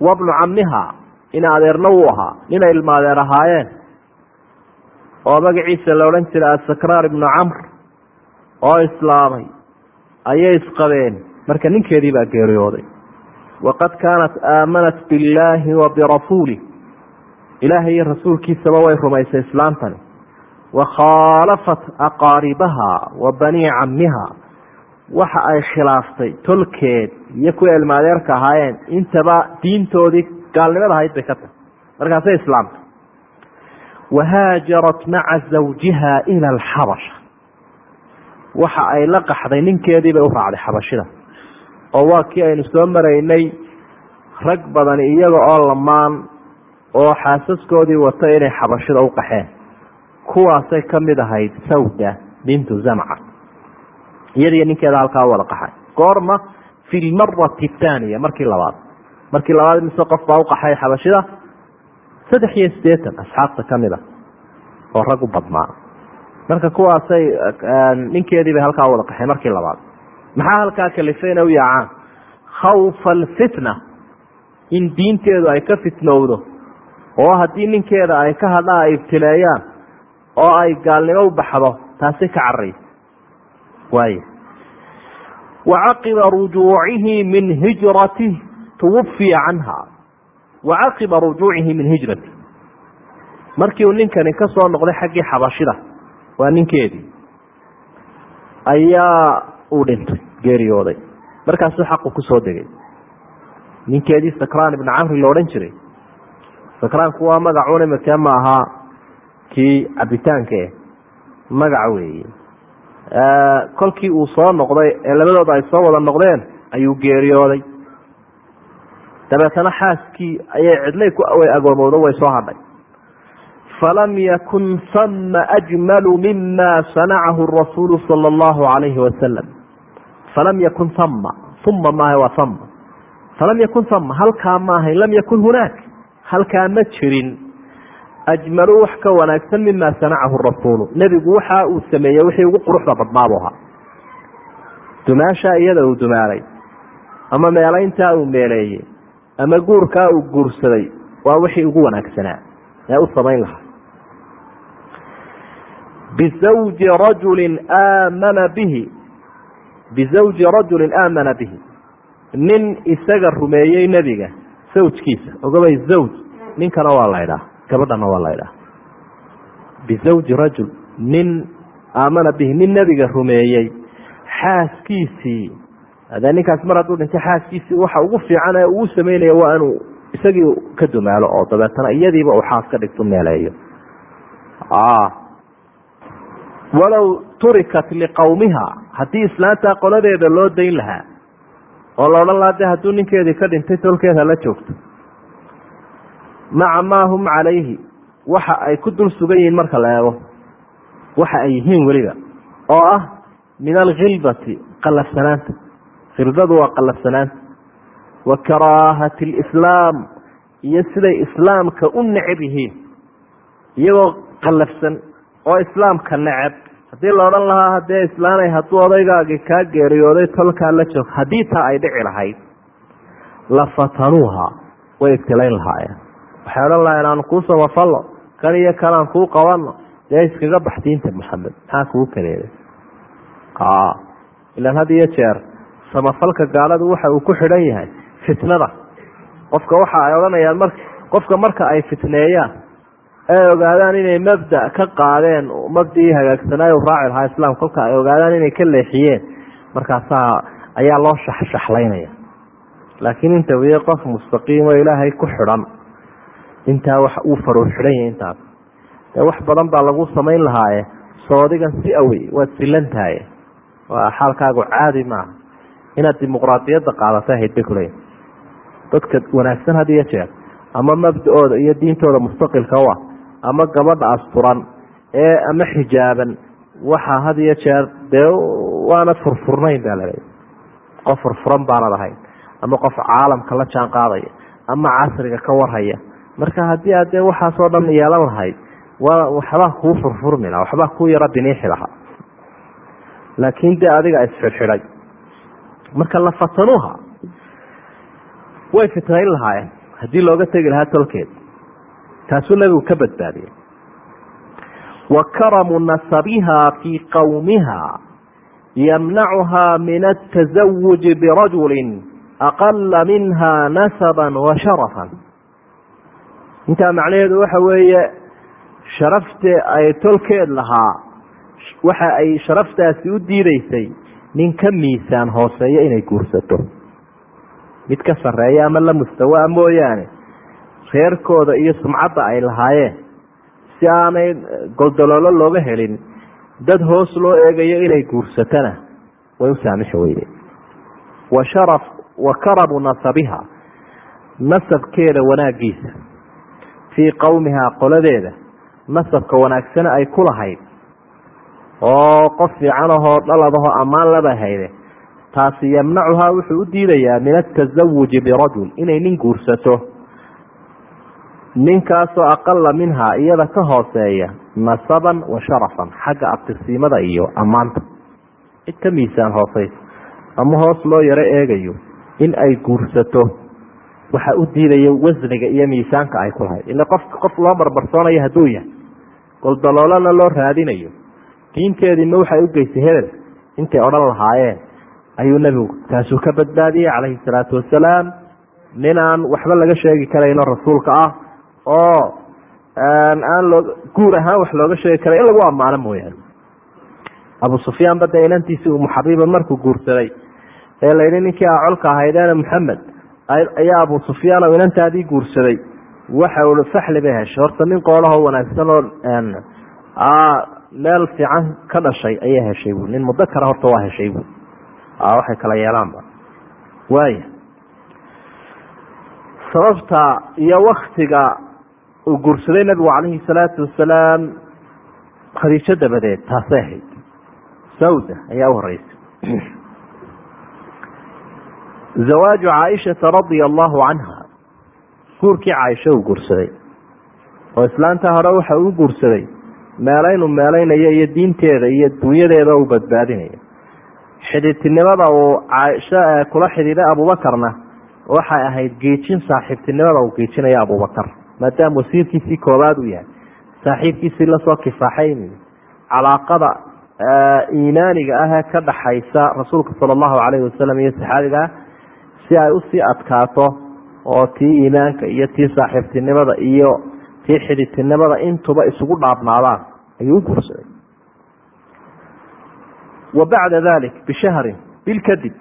Wabnu camiha in adeerna wuu ahaa ninay ilma adeer ahaayeen. Oo magaciisa la odhan jiray asakraar ibnu camr oo islaamay ayay isqabeen. Marka ninkeedii baa geeriyooday. Waqad kaanat aamanat billaahi wa birasuulih ilaahay iyo rasuulkiisaba way rumaysay islaamtani. Wa khaalafat aqaaribaha wa banii camiha waxa ay khilaaftay tolkeed iyo kuwa ilmaadeerka ahaayeen intaba diintoodii gaalnimada ahayd bay ka tahay. Markaasay islaamtay. Wahaajarat maca zawjiha ila alxabasha. Waxa ay la qaxday ninkeedii bay u raacday xabashida. Oo waa kii aynu soo maraynay rag badani iyaga oo lamaan oo xaasaskoodii wata inay xabashida u qaxeen. Kuwaasay ka mid ahayd sawda bintu zamca iyadiyo ninkeeda halkaa wada qaxay. Goorma fi lmarati thaaniya markii labaad. Markii labaad mise qof baa u qaxay xabashida saddex iyo siddeetan asxaabta ka mid a oo rag u badnaa. Marka kuwaasay ninkeedii bay halkaa wada qaxeen markii labaad. Maxaa halkaa kalifay inay u yaacaan? Khawfa alfitna in diinteedu ay ka fitnowdo oo haddii ninkeeda ay ka hadlaan ay ibtileeyaan oo ay gaalnimo u baxdo taasi ka caraysa waay wacaqiba rujuucihi min hijratih tuwafiya canha wacaqiba rujuucihi min hijratih markii uu ninkani ka soo noqday xaggii xabashida waa ninkeedii ayaa uu dhintay geeriyooday markaasuu xaqu ku soo degay ninkeedii sakraan ibni camri la odhan jiray sakraanku waa magacuun imikee ma ahaa kii cabitaanka eh magaca weeye kolkii uu soo noqday ee labadooda ay soo wada noqdeen ayuu geeriyooday. Dabeetana xaaskii ayay cidlay ku agoomowdo way soo hadhay. Falam yakun sama ajmalu mima sanacahu rasuulu sala allahu alayhi wasalam falam yakun ama uma maaha waa ama falam yakun ama halkaa maahay lam yakun hunaak halkaa ma jirin ajmalu wax ka wanaagsan mima sanacahu rasuulu nebigu waxa uu sameeyey wixii ugu quruxda badnaabu ahaa dumaashaa iyada uu dumaalay ama meelayntaa uu meeleeyey ama guurkaa uu guursaday waa wixii ugu wanaagsanaa ee u samayn lahaa bizawji rajulin aamana bihi bizawji rajulin aamana bihi nin isaga rumeeyey nebiga sawjkiisa ogabay zawj ninkana waa la ydhaha gabadhana waa la ydhaha bizawji rajul nin aamana bihi nin nebiga rumeeyey. Xaaskiisii adee ninkaas mar hadduu dhintay xaaskiisii waxa ugu fiican ee uu sameynaya waa inuu isagii ka dumaalo oo dabeetana iyadiiba uu xaas ka dhigto meeleeyo walow turikat liqowmiha haddii islaantaa qoladeeda loo dayn lahaa oo la odhan lahaa de hadduu ninkeedii ka dhintay tolkeed hala joogto maca maa hum calayhi. Waxa ay ku dul sugan yihiin marka la eego. Waxa ay yihiin weliba oo ah min alkhilbati qalafsanaanta khilbadu waa qalafsanaanta wa karaahati alislaam iyo siday islaamka u necab yihiin. Iyagoo qalafsan oo islaamka neceb. Haddii la odhan lahaa haddee islaanay hadduu odaygaagii kaa geeriyooday tolkaa la joog haddii taa ay dhici lahayd la fatanuuha way ibtilayn lahaayeen waxay odhan lahayen aanu kuu samafallo kan iyo kanaan kuu qabano dee iskaga bax diinta maxamed. Maxaa kugu kadeeday ilaan had iyo jeer samafalka gaaladu waxa uu ku xidhan yahay fitnada. Qofka waxa ay odhanayaan mar qofka marka ay fitneeyaan ay ogaadaan inay mabda ka qaadeen mabdii hagaagsanaayo raaci lahaa islaam kolka ay ogaadaan inay ka leexiyeen. Markaasaa ayaa loo shaxshaxlaynaya. Laakiin inta weye qof mustaqiimo ilaahay ku xidhan intaa wax uu faruur xidhan yahay intaas. Dee wax badan baa lagu samayn lahaaye soodigan si awey waad silantahay waa xaalkaagu caadi maaha. Inaad dimuqraadiyadda qaadatay hayd bay kuleeyihin dadka wanaagsan had iyo jeer ama mabda-ooda iyo diintooda mustaqilka u ah ama gabadha asturan ee ama xijaaban waxaa had iyo jeer dee waanad furfurnayn baa laleeya qof furfuran baanad ahayn ama qof caalamka la jaan ama casriga ka warhaya marka haddii aad dee waxaasoo dhan yeelan lahayd waa waxbaa kuu furfurmi lahaa waxbaa kuu yaro biniixi lahaa. Laakiin dee adiga isxidxidhay marka la fatanuuha way fitnayn lahaayeen haddii looga tegi lahaa tolkeed. Taasuu nebigu ka badbaadiyey. Wa karamu nasabiha fii qowmiha yamnacuha min atasawuji birajulin aqala minha nasaba wa sharafan intaa macnaheedu waxa weeye sharafte ay tolkeed lahaa waxa ay sharaftaasi u diideysay nin ka miisaan hooseeya inay guursato. Mid ka sarreeya ama la mustawaa mooyaane reerkooda iyo sumcadda ay lahaayeen si aanay goldoloolo looga helin dad hoos loo eegayo inay guursatana way u saamixi weyde wa sharaf wa karamu nasabiha nasabkeeda wanaagiisa fii qowmihaa qoladeeda nasabka wanaagsana ay ku lahayd. Oo qof fiican ahoo dhaladahoo ammaan laba hayde taasi yamnacuhaa wuxuu u diidayaa min atasawuji birajul inay nin guursato. Ninkaasoo aqala minhaa iyada ka hooseeya nasaban wa sharafan xagga abtirsiimada iyo ammaanta. Cid ka miisaan hooseysa ama hoos loo yaro eegayo in ay guursato waxa u diidaya wasniga iyo miisaanka ay ku lahayd. Ila qofka qof loo barbarsoonayo hadduu yahay goldaloolana loo raadinayo diinteediima waxay u geysay hebel intay odhan lahaayeen. Ayuu nebigu taasuu ka badbaadiyey calayhi salaatu wasalaam nin aan waxba laga sheegi karayno rasuulka ah oo aan loo guur ahaan wax looga sheegi karay in lagu ammaano mooyaane. Abu sufyaan ba dee inantiisii umu xabiiba markuu guursaday ee layidhi ninkii a colka ahaydeena maxamed ayaa abu sufyaan oo inantaadii guursaday. Waxa ui faxli bay heshay horta nin qoolahoo wanaagsan oo meel fiican ka dhashay ayaa heshay bu nin mudakara horta waa heshay bu waxay kala yeelaanba waaya sababta iyo waktiga uu guursaday nabigu calayhi salaatu wasalaam khadiijo dabadeed taasay ahayd. Sawda ayaa u horeysay zawaaju caaishata radia allahu canha guurkii caaisha uu guursaday oo islaanta hore waxa uu guursaday meelaynu meelaynayo iyo diinteeda iyo dunyadeeda uu badbaadinayo xidhiidtinimada uu caaisha kula xidhiiday abuubakarna waxay ahayd geejin saaxiibtinimada uu geejinayo abubakar maadaama wasiirkiisii koobaad uu yahay saaxiibkiisii la soo kifaaxay calaaqada iimaaniga ah ee ka dhaxaysa rasuulka sala allahu calayhi wasalam iyo saxaabigaa si ay u sii adkaato oo tii iimaanka iyo tii saaxiibtinimada iyo tii xidhiidtinimada intuba isugu dhaabnaadaan ayuu u guursaday. Wa bacda dalik bishahrin bil kadib.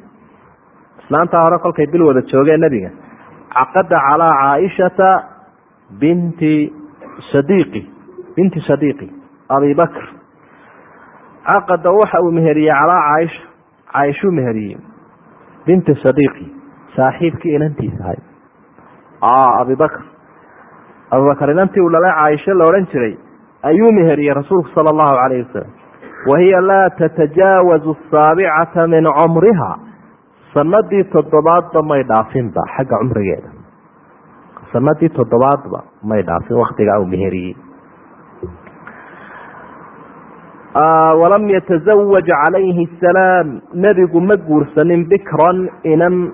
Islaantaa hore kolkay bil wada joogeen nebiga. Caqada calaa caaishata binti sadiiqi binti sadiiqi abi bakr. Caqada waxa uu meheriyey calaa caaisha caaishuu meheriyey binti sadiiqi saaxiibkii inantiisa ahay. Abi bakr. Abubakar inantii uu dhalay caaisho la odhan jiray ayuu meheriyey rasuulku sala allahu calayhi wasalam wahiya laa tatajaawazu asaabicata min cumriha. Sanadii toddobaadba may dhaafinba xagga cumrigeeda. Sanadii toddobaadba may dhaafin waktigaa uu meheriyey. Walam yatasawaj calayhi asalaam nebigu ma guursanin bikran inan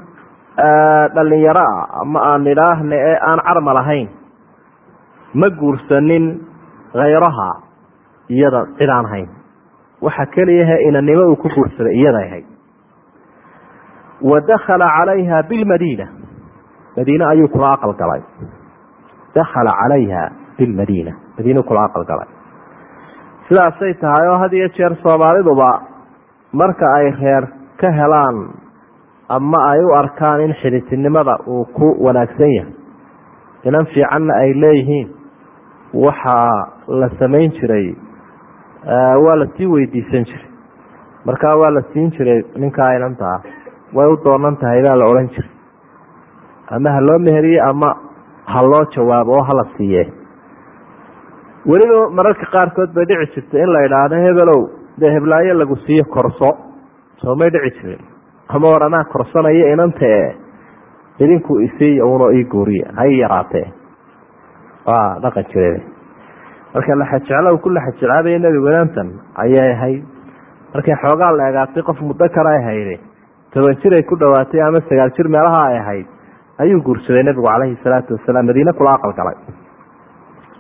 dhalinyaro ah ama aan idhaahna ee aan carma lahayn. Ma guursanin hayraha iyada cid aan hayn. Waxa keliyahe inannimo uu ku guursaday iyaday ahayd wa dakala calayha bilmadiina. Madiine ayuu kula aqal galay. Dakala calayha bilmadiina. Madiinuu kula aqal galay. Sidaasay tahay oo had iyo jeer soomaaliduba marka ay reer ka helaan ama ay u arkaan in xidhitinimada uu ku wanaagsan yahay. Inan fiicanna ay leeyihiin waxaa la samayn jiray waa la sii weydiisan jiray. Markaa waa la siin jiray ninkaa inantaa way u doonan tahay baa la odhan jiray. Ama ha loo meheriye ama ha loo jawaabo oo hala siiye weliba mararka qaarkood bay dhici jirtay in la idhaahdo hebelow dee heblaayo lagu siiyo korso. Soo may dhici jirin ama war anaa korsanayo inanta e idinku isiiya uno ii guuriya hay yaraatee. Waa dhaqan jire marka laxajeclo ku laxajeclaabaya nebigu inantan ayay ahayd markay xoogaa la egaatay qof muddo kale ay hayde. Toban jir ay ku dhawaatay ama sagaal jir meelaha ay ahayd ayuu guursaday nebigu calayhi salaatu wasalaam madiine kula aqal galay.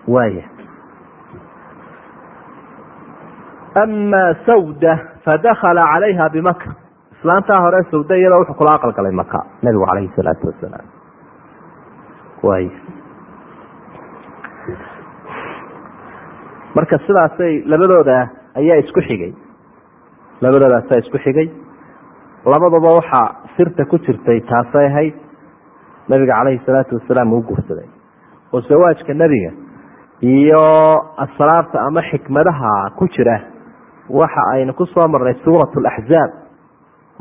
Waaya ama sawda fadakala calayha bimaka islaantaa hore sawda iyadoo wuxuu kula aqal galay maka nebigu calayhi salaatu wasalaam waay marka sidaasay labadooda ayaa isku xigay. Labadoodaasa isku xigay. Labadaba waxaa sirta ku jirtay taasay ahayd nabiga calayhi salaatu wasalaam uu guursaday. Oo sawaajka nebiga iyo asraarta ama xikmadaha ku jira waxa aynu ku soo marnay suurat laxzaab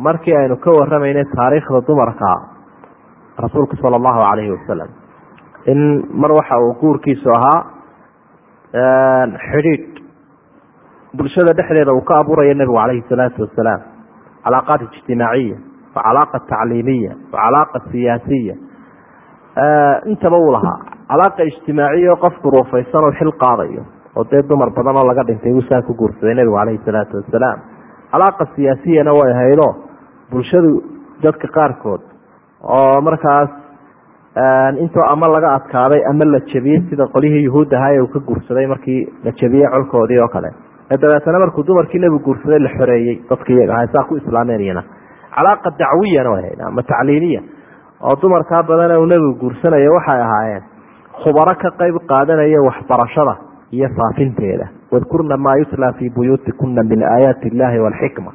markii aynu ka waramaynay taariikhda dumarka rasuulka sala allahu calayhi wasalam in mar waxa uu guurkiisu ahaa xidhiidh. Bulshada dhexdeeda uu ka abuuraya nebigu calayhi salaatu wasalaam calaaqaat ijtimaaciya wa calaaqa tacliimiya wa calaaqa siyaasiya. Intaba uu lahaa. Calaaqa ijtimaaciya oo qof duruufaysan oo xil qaadayo oo dee dumar badan oo laga dhintay uu saa ku guursaday nebigu calayhi salaatu wasalaam calaaqa siyaasiyana way haydo bulshadu dadka qaarkood oo markaas intoo ama laga adkaaday ama la jebiyey sida qolyihii yuhuud ahaa ee uu ka guursaday markii la jebiyey colkoodii oo kale. Dabeetana markuu dumarkii nebigu guursaday la xoreeyey dadki iyaga saa ku islaameen calaaqa dacwiyana way hayd ama tacliimiya oo dumarkaa badan uu nebigu guursanayo waxay ahaayeen khubaro ka qeyb qaadanaya waxbarashada iyo faafinteeda wadkurna maa yutla fii buyuutikuna min aayaati illaahi waalxikma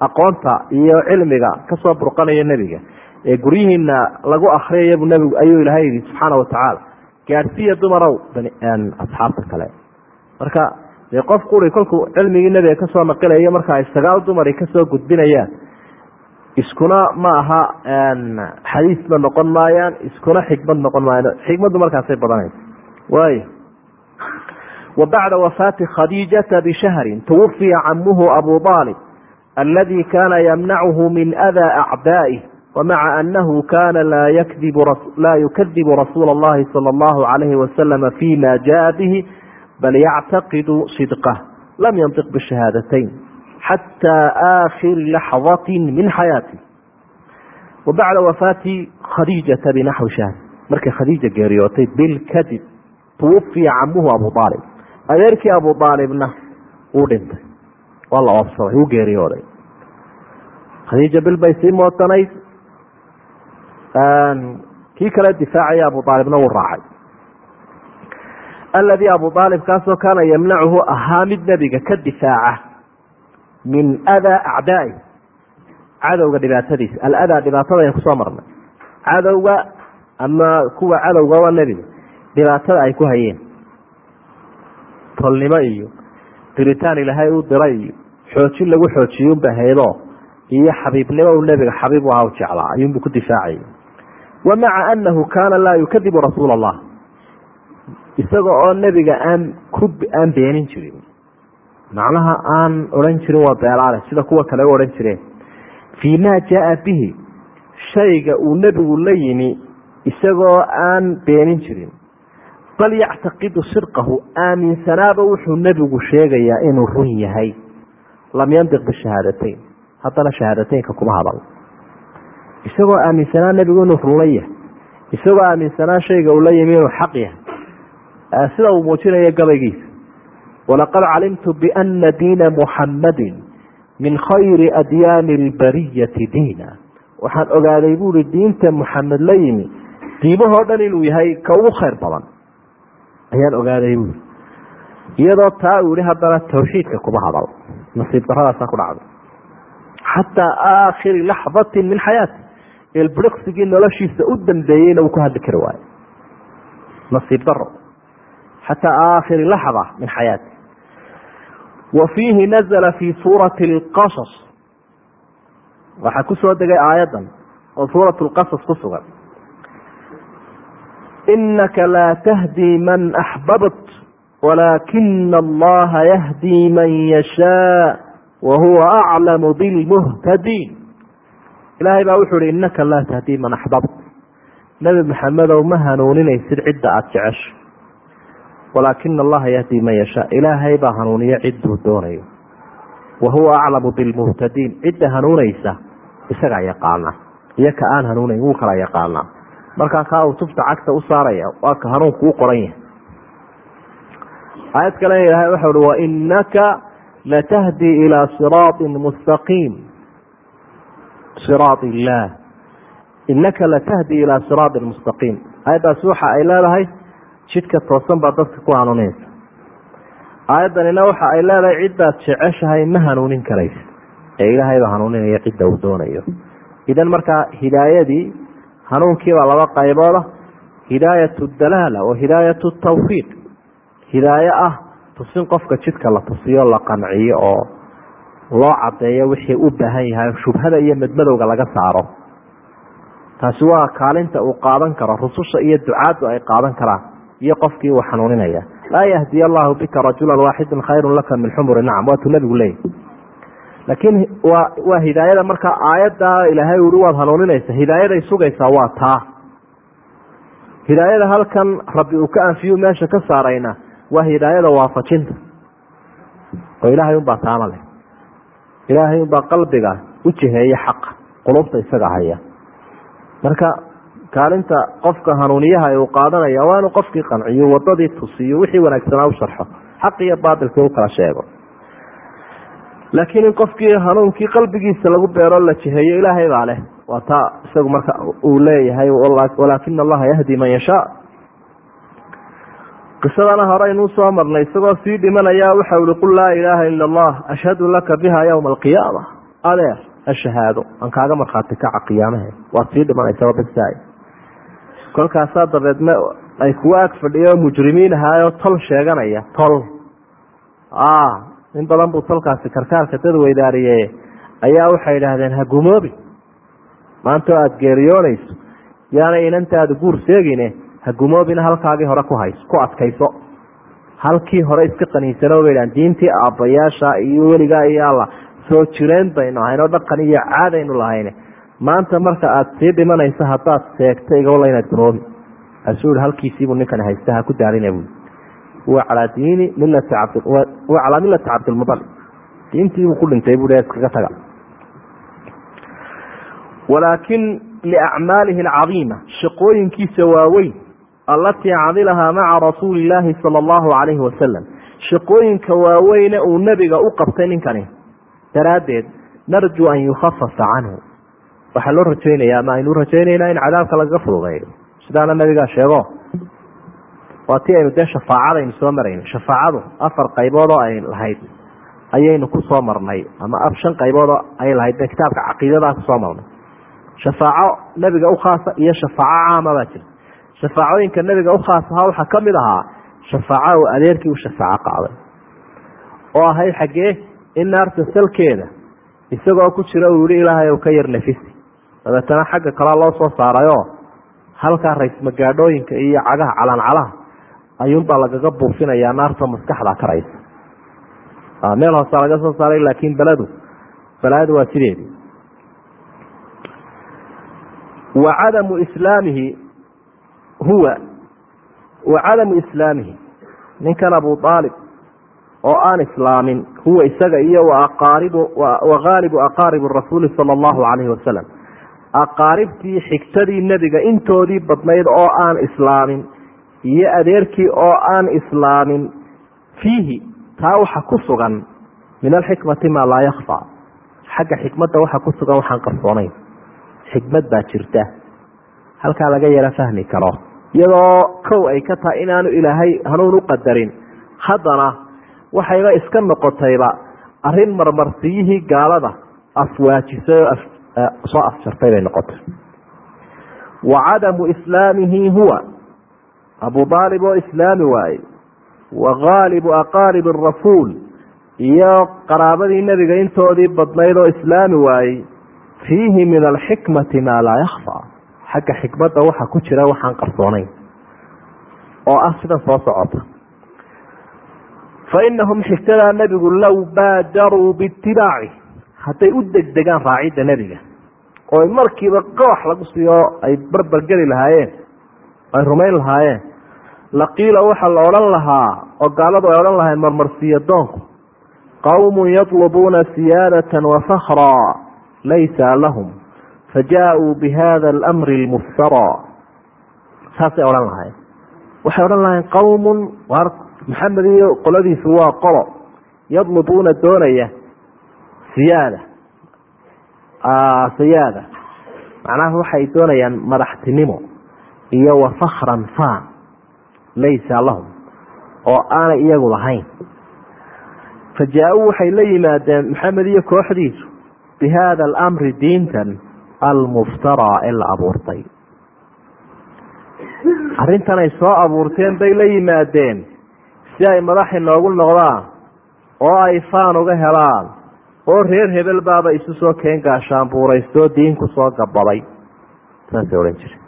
aqoonta iyo cilmiga ka soo burqanaya nebiga. Ee guryihiina lagu akriyayabu nebigu ayuu ilahay yihi subxaana watacaala gaadhsiiya dumarow asxaabta kale. Marka dee qof quri kolkuu cilmigii nebiga ka soo naqilayo marka ay sagaal dumari ka soo gudbinayaan iskuna ma aha xadiisba noqon maayaan iskuna xikmad noqon maayaan xikmaddu markaasay badanaysa. Waayo. Wa bacda wafaati khadiijata bishahrin twufiya camuhu abu aalib aladi kaana yamnachu min ada acdaa'ih wamaca anahu kana laa yukadibu rasuula اllahi sal اllahu alayhi wasalama fi ma jaa bihi bal yactaqidu sidqah lam yantiq bishahaadatayn xataa aakhiri laxdati min xayaati wa bacda wafaati khadiijata binaxwi shahr markay khadiija geeriyootay bil kadib camuhu abu aalib adeerkii abu aalibna uu dhintay waa la oobsaday uu geeriyooday. Khadiija bil bay sii mootanayd kii kale difaacaya abu aalibna wuu raacay. Aladii abu aalib kaasoo kaana yamnacuhu ahaa mid nebiga ka difaaca min adaa acdaai. Cadowga dhibaatadiisa aladaa dhibaatada aynu ku soo marnay. Cadowga ama kuwa cadowga waa nebiga. Dhibaatada ay ku hayeen. Tolnimo iyo diritaan ilaahay u diray xoojin lagu xoojiyunba haydo iyo xabiibnimo uu nebiga xabiib aha jeclaa ayuunbu ku difaacayay wa maca anahu kaana laa yukadibu rasuula allah isaga oo nebiga aan ku aan beenin jirin. Macnaha aan odhan jirin waa beelaale sida kuwa kale u odhan jireen. Fii ma jaaa bihi shayga uu nebigu la yimi isagoo aan beenin jirin bal yactaqidu sidqahu aaminsanaaba wuxuu nebigu sheegayaa inuu run yahay. Lam yandiq bishahaadateyn haddana shahaadateynka kuma hadal. Isagoo aaminsanaa nebigu inuu runla yahay. Isagoo aaminsanaa shayga uu la yimi inuu xaq yahay. Sida uu muujinayo gabaygiisa. Walaqad calimtu biana diina muxammadin min khayri adyaani albariyati diina. Waxaan ogaaday buuhi diinta muxamed la yimi. Diimahoo dhan inuu yahay ka ugu khayr badan ayaan ogaaday buui iyadoo taa uu yihi haddana tawxiidka kuma hadal. Nasiib daradaasaa ku dhacday xataa aakhiri laxdatin min xayaati ilbriqsigii noloshiisa u dambeeyeyna uu ku hadli kari waayo. Nasiib daro xataa aakhiri laxda min xayaati. Wa fiihi nazla fi suurati اlqasas waxaa ku soo degay aayadan oo suurat lqasas ku sugan inaka laa tahdii man axbabt walaakina allaha yahdii man yashaa wa huwa aclamu bilmuhtadiin ilaahay baa wuxuu ihi inaka laa tahdii man axbabt nebi maxamedow ma hanuuninaysid cidda aada jecesho walaakina allaha yahdii man yashaa ilaahay baa hanuuniya cidduu doonayo wa huwa aclamu bilmuhtadiin cidda hanuunaysa isagaa yaqaana iyo ka aan hanuunayn wuu kala yaqaanaa markaa kaa uu tufta cagta u saaraya waa ka hanuunku u qoran yahay. Aayad kale ilaahay waxau uhi wainaka latahdii ilaa siraaطin mustaqiim siraat illaah inaka latahdii ilaa siraaطin mustaqiim aayaddaasi waxa ay leedahay jidka toosan baa dadka ku hanuuninaysa aayaddanina waxa ay leedahay ciddaad jeceshahay ma hanuunin karaysa ee ilaahayba hanuuninaya cidda uu doonayo. Idan markaa hidaayadii hanuunkiibaa laba qaybooda hidaayat dalaala wa hidaayat tawfiiq. Hidaaye ah tusin qofka jidka la tusiyo la qanciyo oo loo cadeeyo wixii u baahan yahay shubhada iyo madmadowga laga saaro. Taasi waa kaalinta uu qaadan karo rususha iyo ducaaddu ay qaadan karaan iyo qofkii uu xanuuninaya. Laa yahdiy allahu bika rajula waaxida khayru laka min xumuri nacam waatuu nabigu leeyay laakiin waa hidaayada markaa aayaddaa ilaahay ui waad hanuuninaysa hidaayaday sugaysaa waa taa. Hidaayada halkan rabbi uu ka anfiyu meesha ka saarayna waa hidaayada waafajinta. Oo ilaahay unbaa taana leh. Ilaahay unbaa qalbiga u jiheeya xaqa qulubta isaga haya. Marka kaalinta qofka hanuuniyaha uu qaadanaya waa inuu qofkii qanciyo wadadii tusiyo wixii wanaagsanaa u sharxo xaq iyo baatilkii u kala sheego laakiin in qofkii hanuunkii qalbigiisa lagu beero la jiheeyo ilaahay baa leh. Waa taa isagu marka uu leeyahay walaakina allaha yahdi man yashaa qisadana horeynuu soo marnay isagoo sii dhimanaya waxa ui qul laa ilaaha ila allah ashhadu laka biha yowma alqiyaama. Adeer ashahaado aan kaaga markhaati kaca qiyaamahe. Waad sii dhimanaysa basa kolkaasaa dabeed m ay kuwa ag fadhiyo mujrimiin ahaayo tol sheeganaya tol in badan buu tolkaasi karkaarka dad weydaariye ayaa waxay idhaahdeen ha gumoobi. Maantao aada geeriyoonayso yaanay inantaada guur seegine ha gumoobina halkaagii hore ku hays ku adkayso. Halkii hore iska qaniinsano bay dhahan diintii aabbayaasha iyo weligaa iyo alla soo jireen baynu ahayn oo dhaqan iyo caadaynu lahayn maanta marka aada sii dhimanayso haddaad seegto igawalla inaad gumoobi. Asuu halkiisiibuu ninkani haysta ha ku daalina buui wa calaa diini wa calaa milati cabdilmudalib diintiibuu ku dhintay bui iskaga taga. Walaakin liacmaalihi alcadiima shaqooyinkiisa waaweyn allatii camilahaa maca rasuuli illaahi sala allahu calayhi wasalam shaqooyinka waaweyne uu nebiga u qabtay ninkani. Daraaddeed narju an yukhafasa canhu. Waxaa loo rajaynaya ama aynu rajaynaynaa in cadaabka lagaga fududeeyo. Sidaana nabigaa sheego waa ti aynu dee shafaacadaynu soo marayna shafaacadu afar qaybood oo ay lahayd ayaynu ku soo marnay. Ama shan qaybood oo ay lahayd be kitaabka caqiidadaa ku soo marnay. Shafaaco nebiga u khaasa iyo shafaaco caama baa jira. Shafaacooyinka nebiga u khaas ahaa waxaa ka ahaa shafaaca uu adeerkii u shafaaco qaaday. Oo ahayd xaggee in naarta salkeeda isagoo ku jira uu yihi ilaahay u ka yar nafisi. Dabeetana xagga kalea loo soo saarayoo halkaa raysmagaadhooyinka iyo cagaha calancalaha ayuunbaa lagaga buufinayaa naarta maskaxda karaysa. Meel hoose laga soo saaray laakiin beladu balaayadu waa sideedii wa cadamu islaamihi huwa wa cadamu islaamihi ninkan abu aalib oo aan islaamin huwa isaga iyo wa haalibu aqaaribi rasuuli sala allahu calayhi wasalam aqaaribtii xigtadii nebiga intoodii badnayd oo aan islaamin iyo adeerkii oo aan islaamin. Fiihi taa waxa ku sugan min alxikmati maa laa yakfa xagga xikmadda waxa ku sugan waxaan qarsoonayn xikmad baa jirta. Halkaa laga yaro fahmi karo. Iyadoo kow ay ka tahay inaanu ilaahay hanuun u qadarin. Haddana waxayba iska noqotayba arrin marmarsiyihii gaalada afwaajisay oo soo afjartay bay noqotay. Wa cadamu islaamihi huwa abu aalib oo islaami waaye wa haalibu aqaarib arasuul iyo qaraabadii nebiga intoodii badnayd oo islaami waayey fiihi min alxikmati maa laa yakfa xagga xikmadda waxa ku jira waxaan qarsoonayn oo ah sidan soo socota. Fa inahum xigtadaa nebigu low baadaruu biitibaaci hadday u degdegaan raacidda nebiga. Oo markiiba koox lagu siiyo ay barbargeli lahaayeen ay rumayn lahaayeen laqiila waxaa la odhan lahaa oo gaaladu ay odhan lahayn marmarsiiyo doonku. Qowmun yatlubuuna siyaadatan wafakraa laysa lahum. Fajaa-uu bihada alamri lmuftara saasay odhan lahayn waxay odhan lahayn qowmun waar maxamed iyo qoladiisu waa qolo. Yadlubuuna doonaya siyaada. Siyaada. Macnaha waxay doonayaan madaxtinimo iyo wafakran fan laysa lahum oo aanay iyagu lahayn. Fajaa-uu waxay la yimaadeen maxamed iyo kooxdiisu bi hada alamri diintan almuftaraa ee la abuurtay. Arrintan ay soo abuurteen bay la yimaadeen si ay madaxi noogu noqdaan oo ay faan uga helaan oo reer hebel baaba isu soo keen gaashaan buuraystoo diinku soo gabaday saasay odhan jireen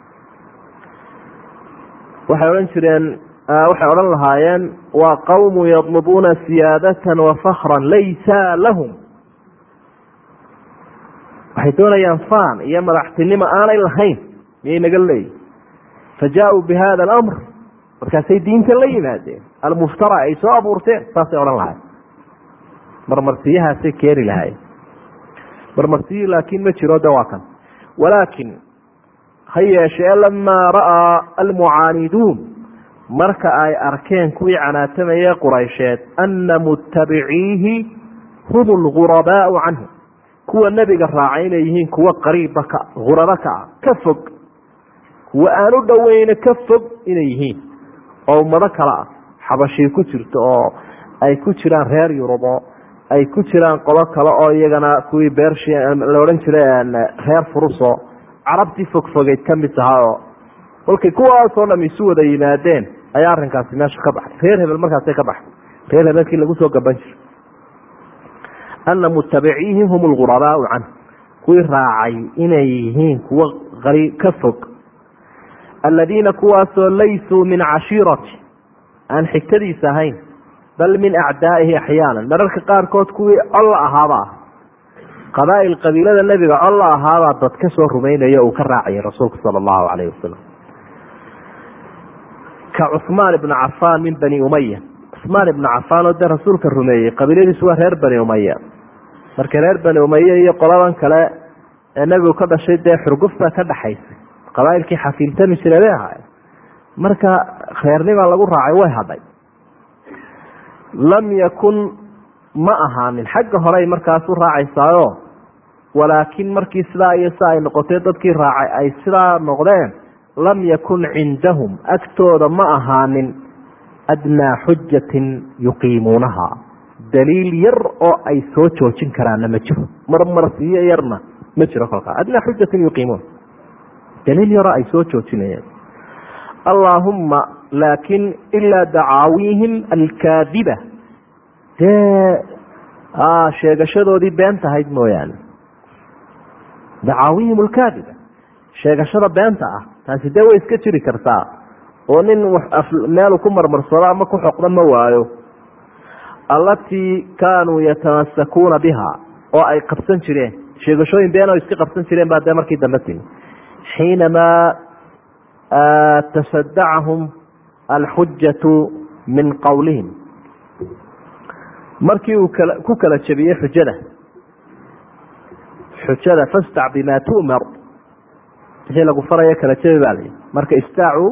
waxay odhan jireen waxay odhan lahaayeen waa qowmu yadlubuuna siyaadatan wafakran laysa lahum. Waxay doonayaan faan iyo madaxtinimo aanay lahayn miyay naga leeyihiin fajaa-uu bi hada alamr. Markaasay diinta la yimaadeen almuftara ay soo abuurteen saasay odhan lahayen marmarsiyahaasay keeni lahayen marmarsiyi laakiin ma jiro de waa kan walaakin ha yeeshee lamaa ra'aa almucaaniduun marka ay arkeen kuwii canaatamayee quraysheed ana mutabiciihi hum lgurabaau canhu. Kuwa nebiga raacay inay yihiin kuwa qariibba ka hurabo ka ah ka fog. Kuwa aan u dhoweyne ka fog inay yihiin. Oo ummado kale ah xabashii ku jirto oo ay ku jiraan reer yurub oo ay ku jiraan qolo kale oo iyagana kuwii bershi la odhan jiray reer furuso carabtii fogfogeyd ka mid tahaa oo kolkay kuwaasoo dham isu wada yimaadeen ayaa arrinkaasi meesha ka baxay reer hebel markaasay ka baxay reer hebelkii lagu soo gaban jiray. Ana mutabiciihi hum lgurabaau canh kuwii raacay inay yihiin kuwa ka fog. Aladiina kuwaasoo laysuu min cashiirati. Aan xigtadiisa ahayn. Bal min acdaa'ihi axyaanan. Mararka qaarkood kuwii col la ahaaba ah qabaa'il qabiilada nebiga la ahaabaa dad ka soo rumaynaya uu ka raacayay rasuulka sala allahu calayhi wasalam ka cuhmaan ibna cafaan min bani umaya cuhmaan ibna cafaan oo dee rasuulka rumeeyey qabiiladiisu waa reer bani umaya marka reer bani umaya iyo qoladan kale ee nebigu ka dhashay dee xurgufta ka dhaxaysay qabaa'ilkii xafiiltami jiray bay marka reernima lagu raacay way hadhay lam yakun ma ahaanin. Xagga horey markaasu raacaysaayo walaakin markii sidaa iyo si ay noqotay dadkii raacay ay sidaa noqdeen lam yakun cindahum agtooda ma ahaanin adnaa xujatin yuqiimuunaha. Daliil yar oo ay soo joojin karaanna ma jiro. Marmarsiyo yarna ma jiro kolkaa. Adnaa xujatin yuqiimuuna daliil yaroo ay soo joojinayeen. Allaahumma laakin ilaa dacaawiihim alkaadiba. Dee sheegashadoodii beenta ahayd mooyaane dacaawihim alkaadiba sheegashada beenta ah taasi dee way iska jiri kartaa oo nin meelu ku marmarsado ama ku xoqdo ma waayo allatii kaanuu yatamasakuuna biha oo ay qabsan jireen sheegashooyin been oo iska qabsan jireen baa dee markii dambe timi xiinamaa tasadacahum alxujatu min qowlihim markii uu ku kala jebiyey xujada xujada fastac bima tu'mar. Wixii lagu faraya kala jebi baa layihi marka istaacu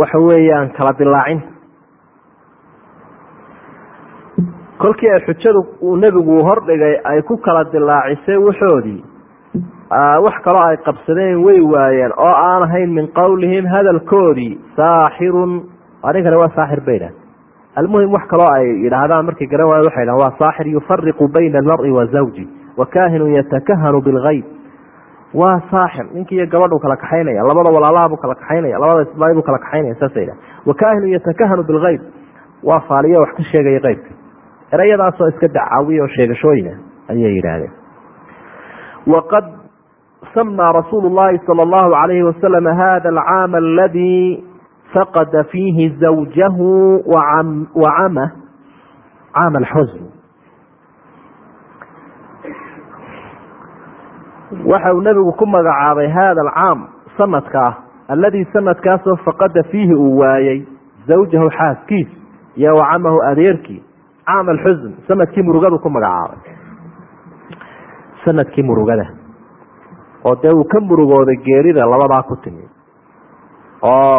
waxa weeyaan kala dilaacinta kolkii ay xujadu uu nebigu hordhigay ay ku kala dilaacisay waxoodii wax kaloo ay qabsadeen way waayeen oo aan ahayn min qowlihim hadalkoodii saaxirun arrinkani waa saaxir bay idhaha almuhim wax kaloo ay yidhaahdaan markay garan waayan waxay dhahan waa saaxir yufariqu bayna almari wa zawji wakaahinu yatakahanu bilgayb waa saaxir. Ninkiiyo gabadhuu kala kaxaynaya labada walaalahabuu kala kaxaynaya labada isbaybuu kala kaxaynaya saasay dha wakaahinu yatakahanu bilgayb waa faaliyo wax ka sheegaya qeybka erayadaasoo iska dacaawiya oo sheegashooyina ayay yidhaahdeen. Waqad samaa rasuulu llaahi sala allahu calayhi wasalam hada alcaama aladii faqada fiihi zawjahu wacamah caama alxusn waxa uu nebigu ku magacaabay hada alcaam sanadkaa alladii sanadkaasoo faqada fiihi uu waayey zawjahu xaaskiis iyo wacamahu adeerkii. Caam alxusn sannadkii murugadu ku magacaabay. Sanadkii murugada. Oo dee uu ka murugooday geerida labadaa ku timi. Oo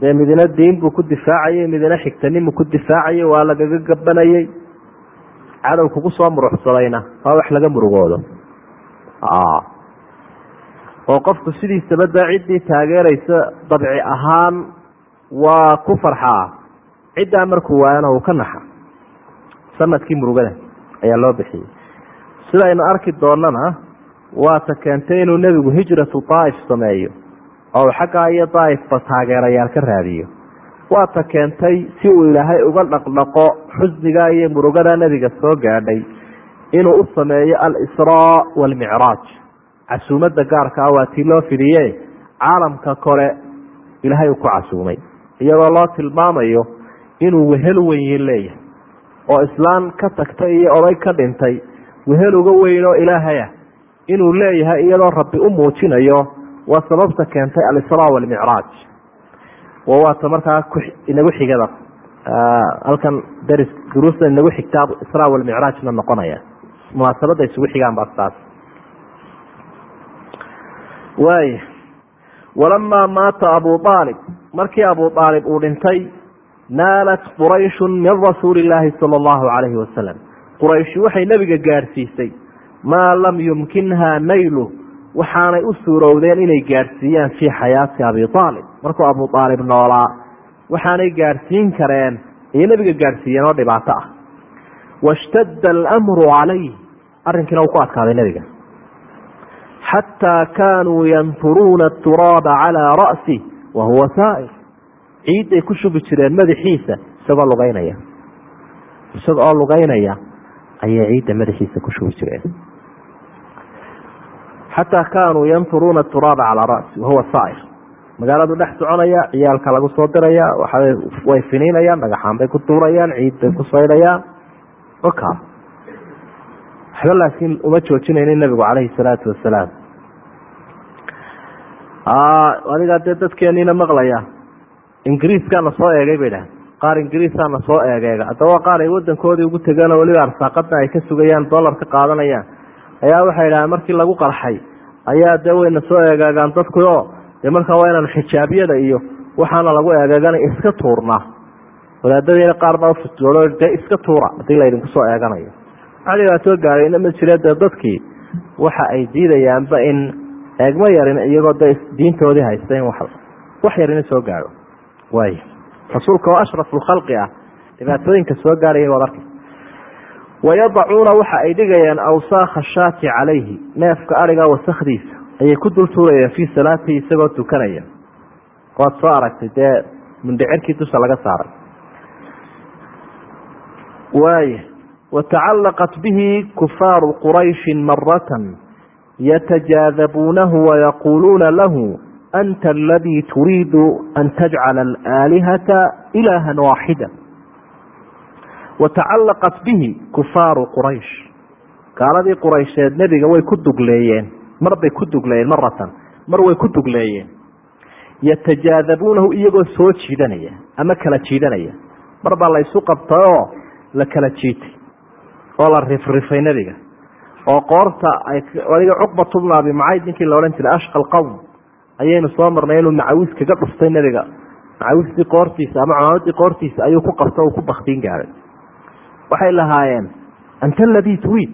dee midina diin buu ku difaacayey midina xigtanimuu ku difaacayey waa lagaga gabanayey cadow kugu soo muruxsadayna waa wax laga murugoodo oo qofku sidiisaba dee ciddii taageeraysa dabci ahaan waa ku farxaa. Ciddaa markuu waayana uu ka naxa. Sanadkii murugada ayaa loo bixiyey. Sidaynu arki doonana waata keentay inuu nebigu hijratu daaif sameeyo oo uu xaggaa iyo daaifba taageerayaal ka raadiyo. Waata keentay si uu ilaahay uga dhaqdhaqo xusnigaa iyo murugada nebiga soo gaadhay inuu u sameeyo alisraa waalmicraaj casuumadda gaarka ah waa tii loo fidiye caalamka kore ilaahay uu ku casuumay. Iyadoo loo tilmaamayo inuu wehel weyn leeyahay oo islaan ka tagtay iyo oday ka dhintay wehel uga weyn oo ilaahayah inuu leeyahay iyadoo rabbi u muujinayo waa sababta keentay alisraa walmicraaj waata markaa inagu xigada halkan daris duruusta inagu xigtaa israa walmicraajna noqonaya munaasabadda isugu xigaan baa saas. Waaya walamaa maata abu aalib markii abu aalib uu dhintay naalat qurayshun min rasuuli illaahi sala allahu calayhi wasalam qurayshi waxay nebiga gaadhsiisay maa lam yumkinha naylu. Waxaanay u suurowdeen inay gaadhsiiyaan fii xayaati abi aalib markuu abu aalib noolaa waxaanay gaadhsiin kareen ayay nebiga gaadhsiiyeen oo dhibaato ah. Washtadda alamru calayh arrinkiina uu ku adkaaday nebiga. Xataa kaanuu yanturuuna aturaaba calaa ra'si wa huwa saa'ir. Ciidday ku shubi jireen madaxiisa isagoo lugeynaya isaga oo lugeynaya ayay ciidda madaxiisa ku shubi jireen. Xataa kaanuu yanturuuna turaaba calaa ra'si wahuwa saa'ir. Magaaladu dhex soconaya ciyaalka lagu soo diraya way finiinayaan dhagaxaan bay ku tuurayaan ciid bay ku saydhayaan oka waxba laakiin uma joojinaynin nebigu calayhi salaatu wasalaam. Adigaa dee dadkeeniina maqlaya. Ingiriiskaana soo eegay bay dhahan qaar ingiriisaana soo eegeega haddaba qaar ay wadankoodii ugu tegeen oo weliba arsaaqadna ay ka sugayaan dollar ka qaadanayaan. Ayaa waxay dhahaan markii lagu qarxay ayaa dee wayna soo eegeegaan dadkuo dee markaa waa inaan xijaabyada iyo waxaana lagu eegeegana iska tuurnaa. Wadaadadiina qaar baa ufutoodo dee iska tuura. Haddii laydinku soo eeganayo waxa dhibaatoo gaarayna ma dee dadkii waxa ay diidayaanba in eegmo yarin iyagoo dee diintoodii haysta in wax yarina soo gaadho waay rasuulka oo ashrafu lkhalqi ah dhibaatooyinka soo gaaraya waad arkay wayadacuuna waxa ay dhigayaan awsaakha shaati calayhi neefka ariga wasakdiisa ayay ku dul tuurayeen fii salaatihi isagoo tukanaya. Waad soo aragtay dee mundhicirkii dusha laga saaray. Waaya watacallaqat bihi kufaaru qurayshi maratan yatajaadabuunahu wayaquuluuna lahu anta aladii turiidu an tajcala alaalihata ilaaha waaxida watacallaqat bihi kufaaru quraysh gaaladii quraysheed nebiga way ku dugleeyeen mar bay ku dugleeyeen maratan mar way ku dugleeyeen yatajaadabuunahu iyagoo soo jiidanaya ama kala jiidanaya mar baa la isu qabtay oo la kala jiitay oo la rifrifay nebiga oo qoorta adiga cuqbat bnu abi macayd ninkii la odhan jiray ashqa alqowm ayaynu soo marnay inuu macawis kaga dhuftay nebiga macawistii qoortiisa ama cumaamadii qoortiisa ayuu ku qabta uu ku baktiin gaaray. Waxay lahaayeen anta aladii turiid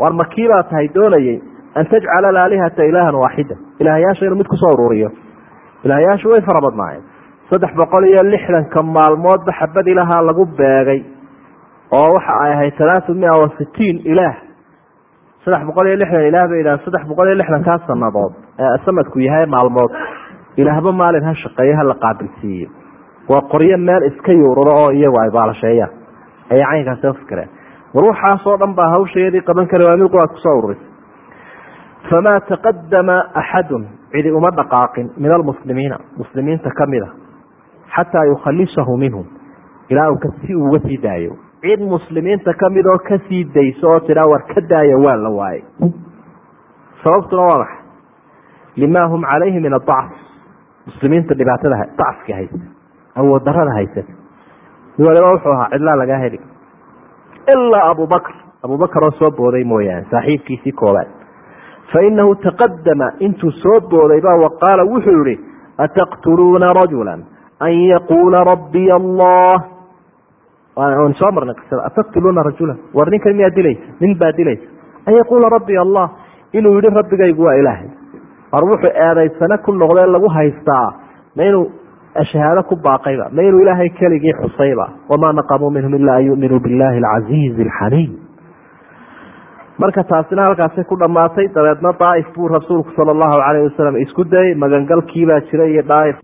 war makii baa tahay doonayay an tajcala alaalihata ilaahan waaxida. Ilaahyaasha inuu mid ku soo ururiyo. Ilaahyaashu way fara badnaayeen saddex boqol iyo lixdanka maalmoodba xabad ilahaa lagu beegay oo waxa ay ahayd talaatu mia wa sitiin ilaah. Saddex boqol iyo lixdan ilaah bay yidhahan saddex boqol iyo lixdankaa sanadood ee sanadku yahay maalmood. Ilaahba maalin ha shaqeeyo hala qaabilsiiyo. Waa qoryo meel iska yuururo oo iyagu ay baalasheeyaan ayay caynkaasi ufikireen war waxaasoo dhan baa hawshayadii qaban kara waa mid quraad ku soo ururisay famaa taqadama axadun cidi uma dhaqaaqin min almuslimiina muslimiinta kamida xataa yukhalisahu minhum. Ilaa uu si uga sii daayo cid muslimiinta ka mid oo ka sii dayso oo tiraa war ka daaya waa la waayey. Sababtuna waa maxay? Lima hum calayhi min adacf muslimiinta dhibaatada dacfka haysa awood darada haysata mid waliba wuxuu ahaa cidlaa lagaa heli. Ilaa abubakr abubakar oo soo booday mooyaane saaxiibkiisii koobaad fainahu taqadama intuu soo booday ba waqaala wuxuu yihi ataqtuluuna rajula an yaquula rabbiy allah n soo marnay qisada ataqtuluuna rajula? War ninkan miyaa dilaysa nin baa dilaysa an yaquula rabbiy allah inuu yihi rabbigaygu waa ilaahay. War wuxuu eedaysane ku noqdee lagu haystaa ma inuu shahaado ku baaqayba ma inuu ilaahay keligii xusayba. Wamaa naqamuu minhum ila an yuminuu billahi alcasiizi alxamiid marka taasina halkaasay ku dhammaatay dabeedna daaif buu rasuulku sala allahu calayh wasalam isku dayay magangalkiibaa jira iyo daaif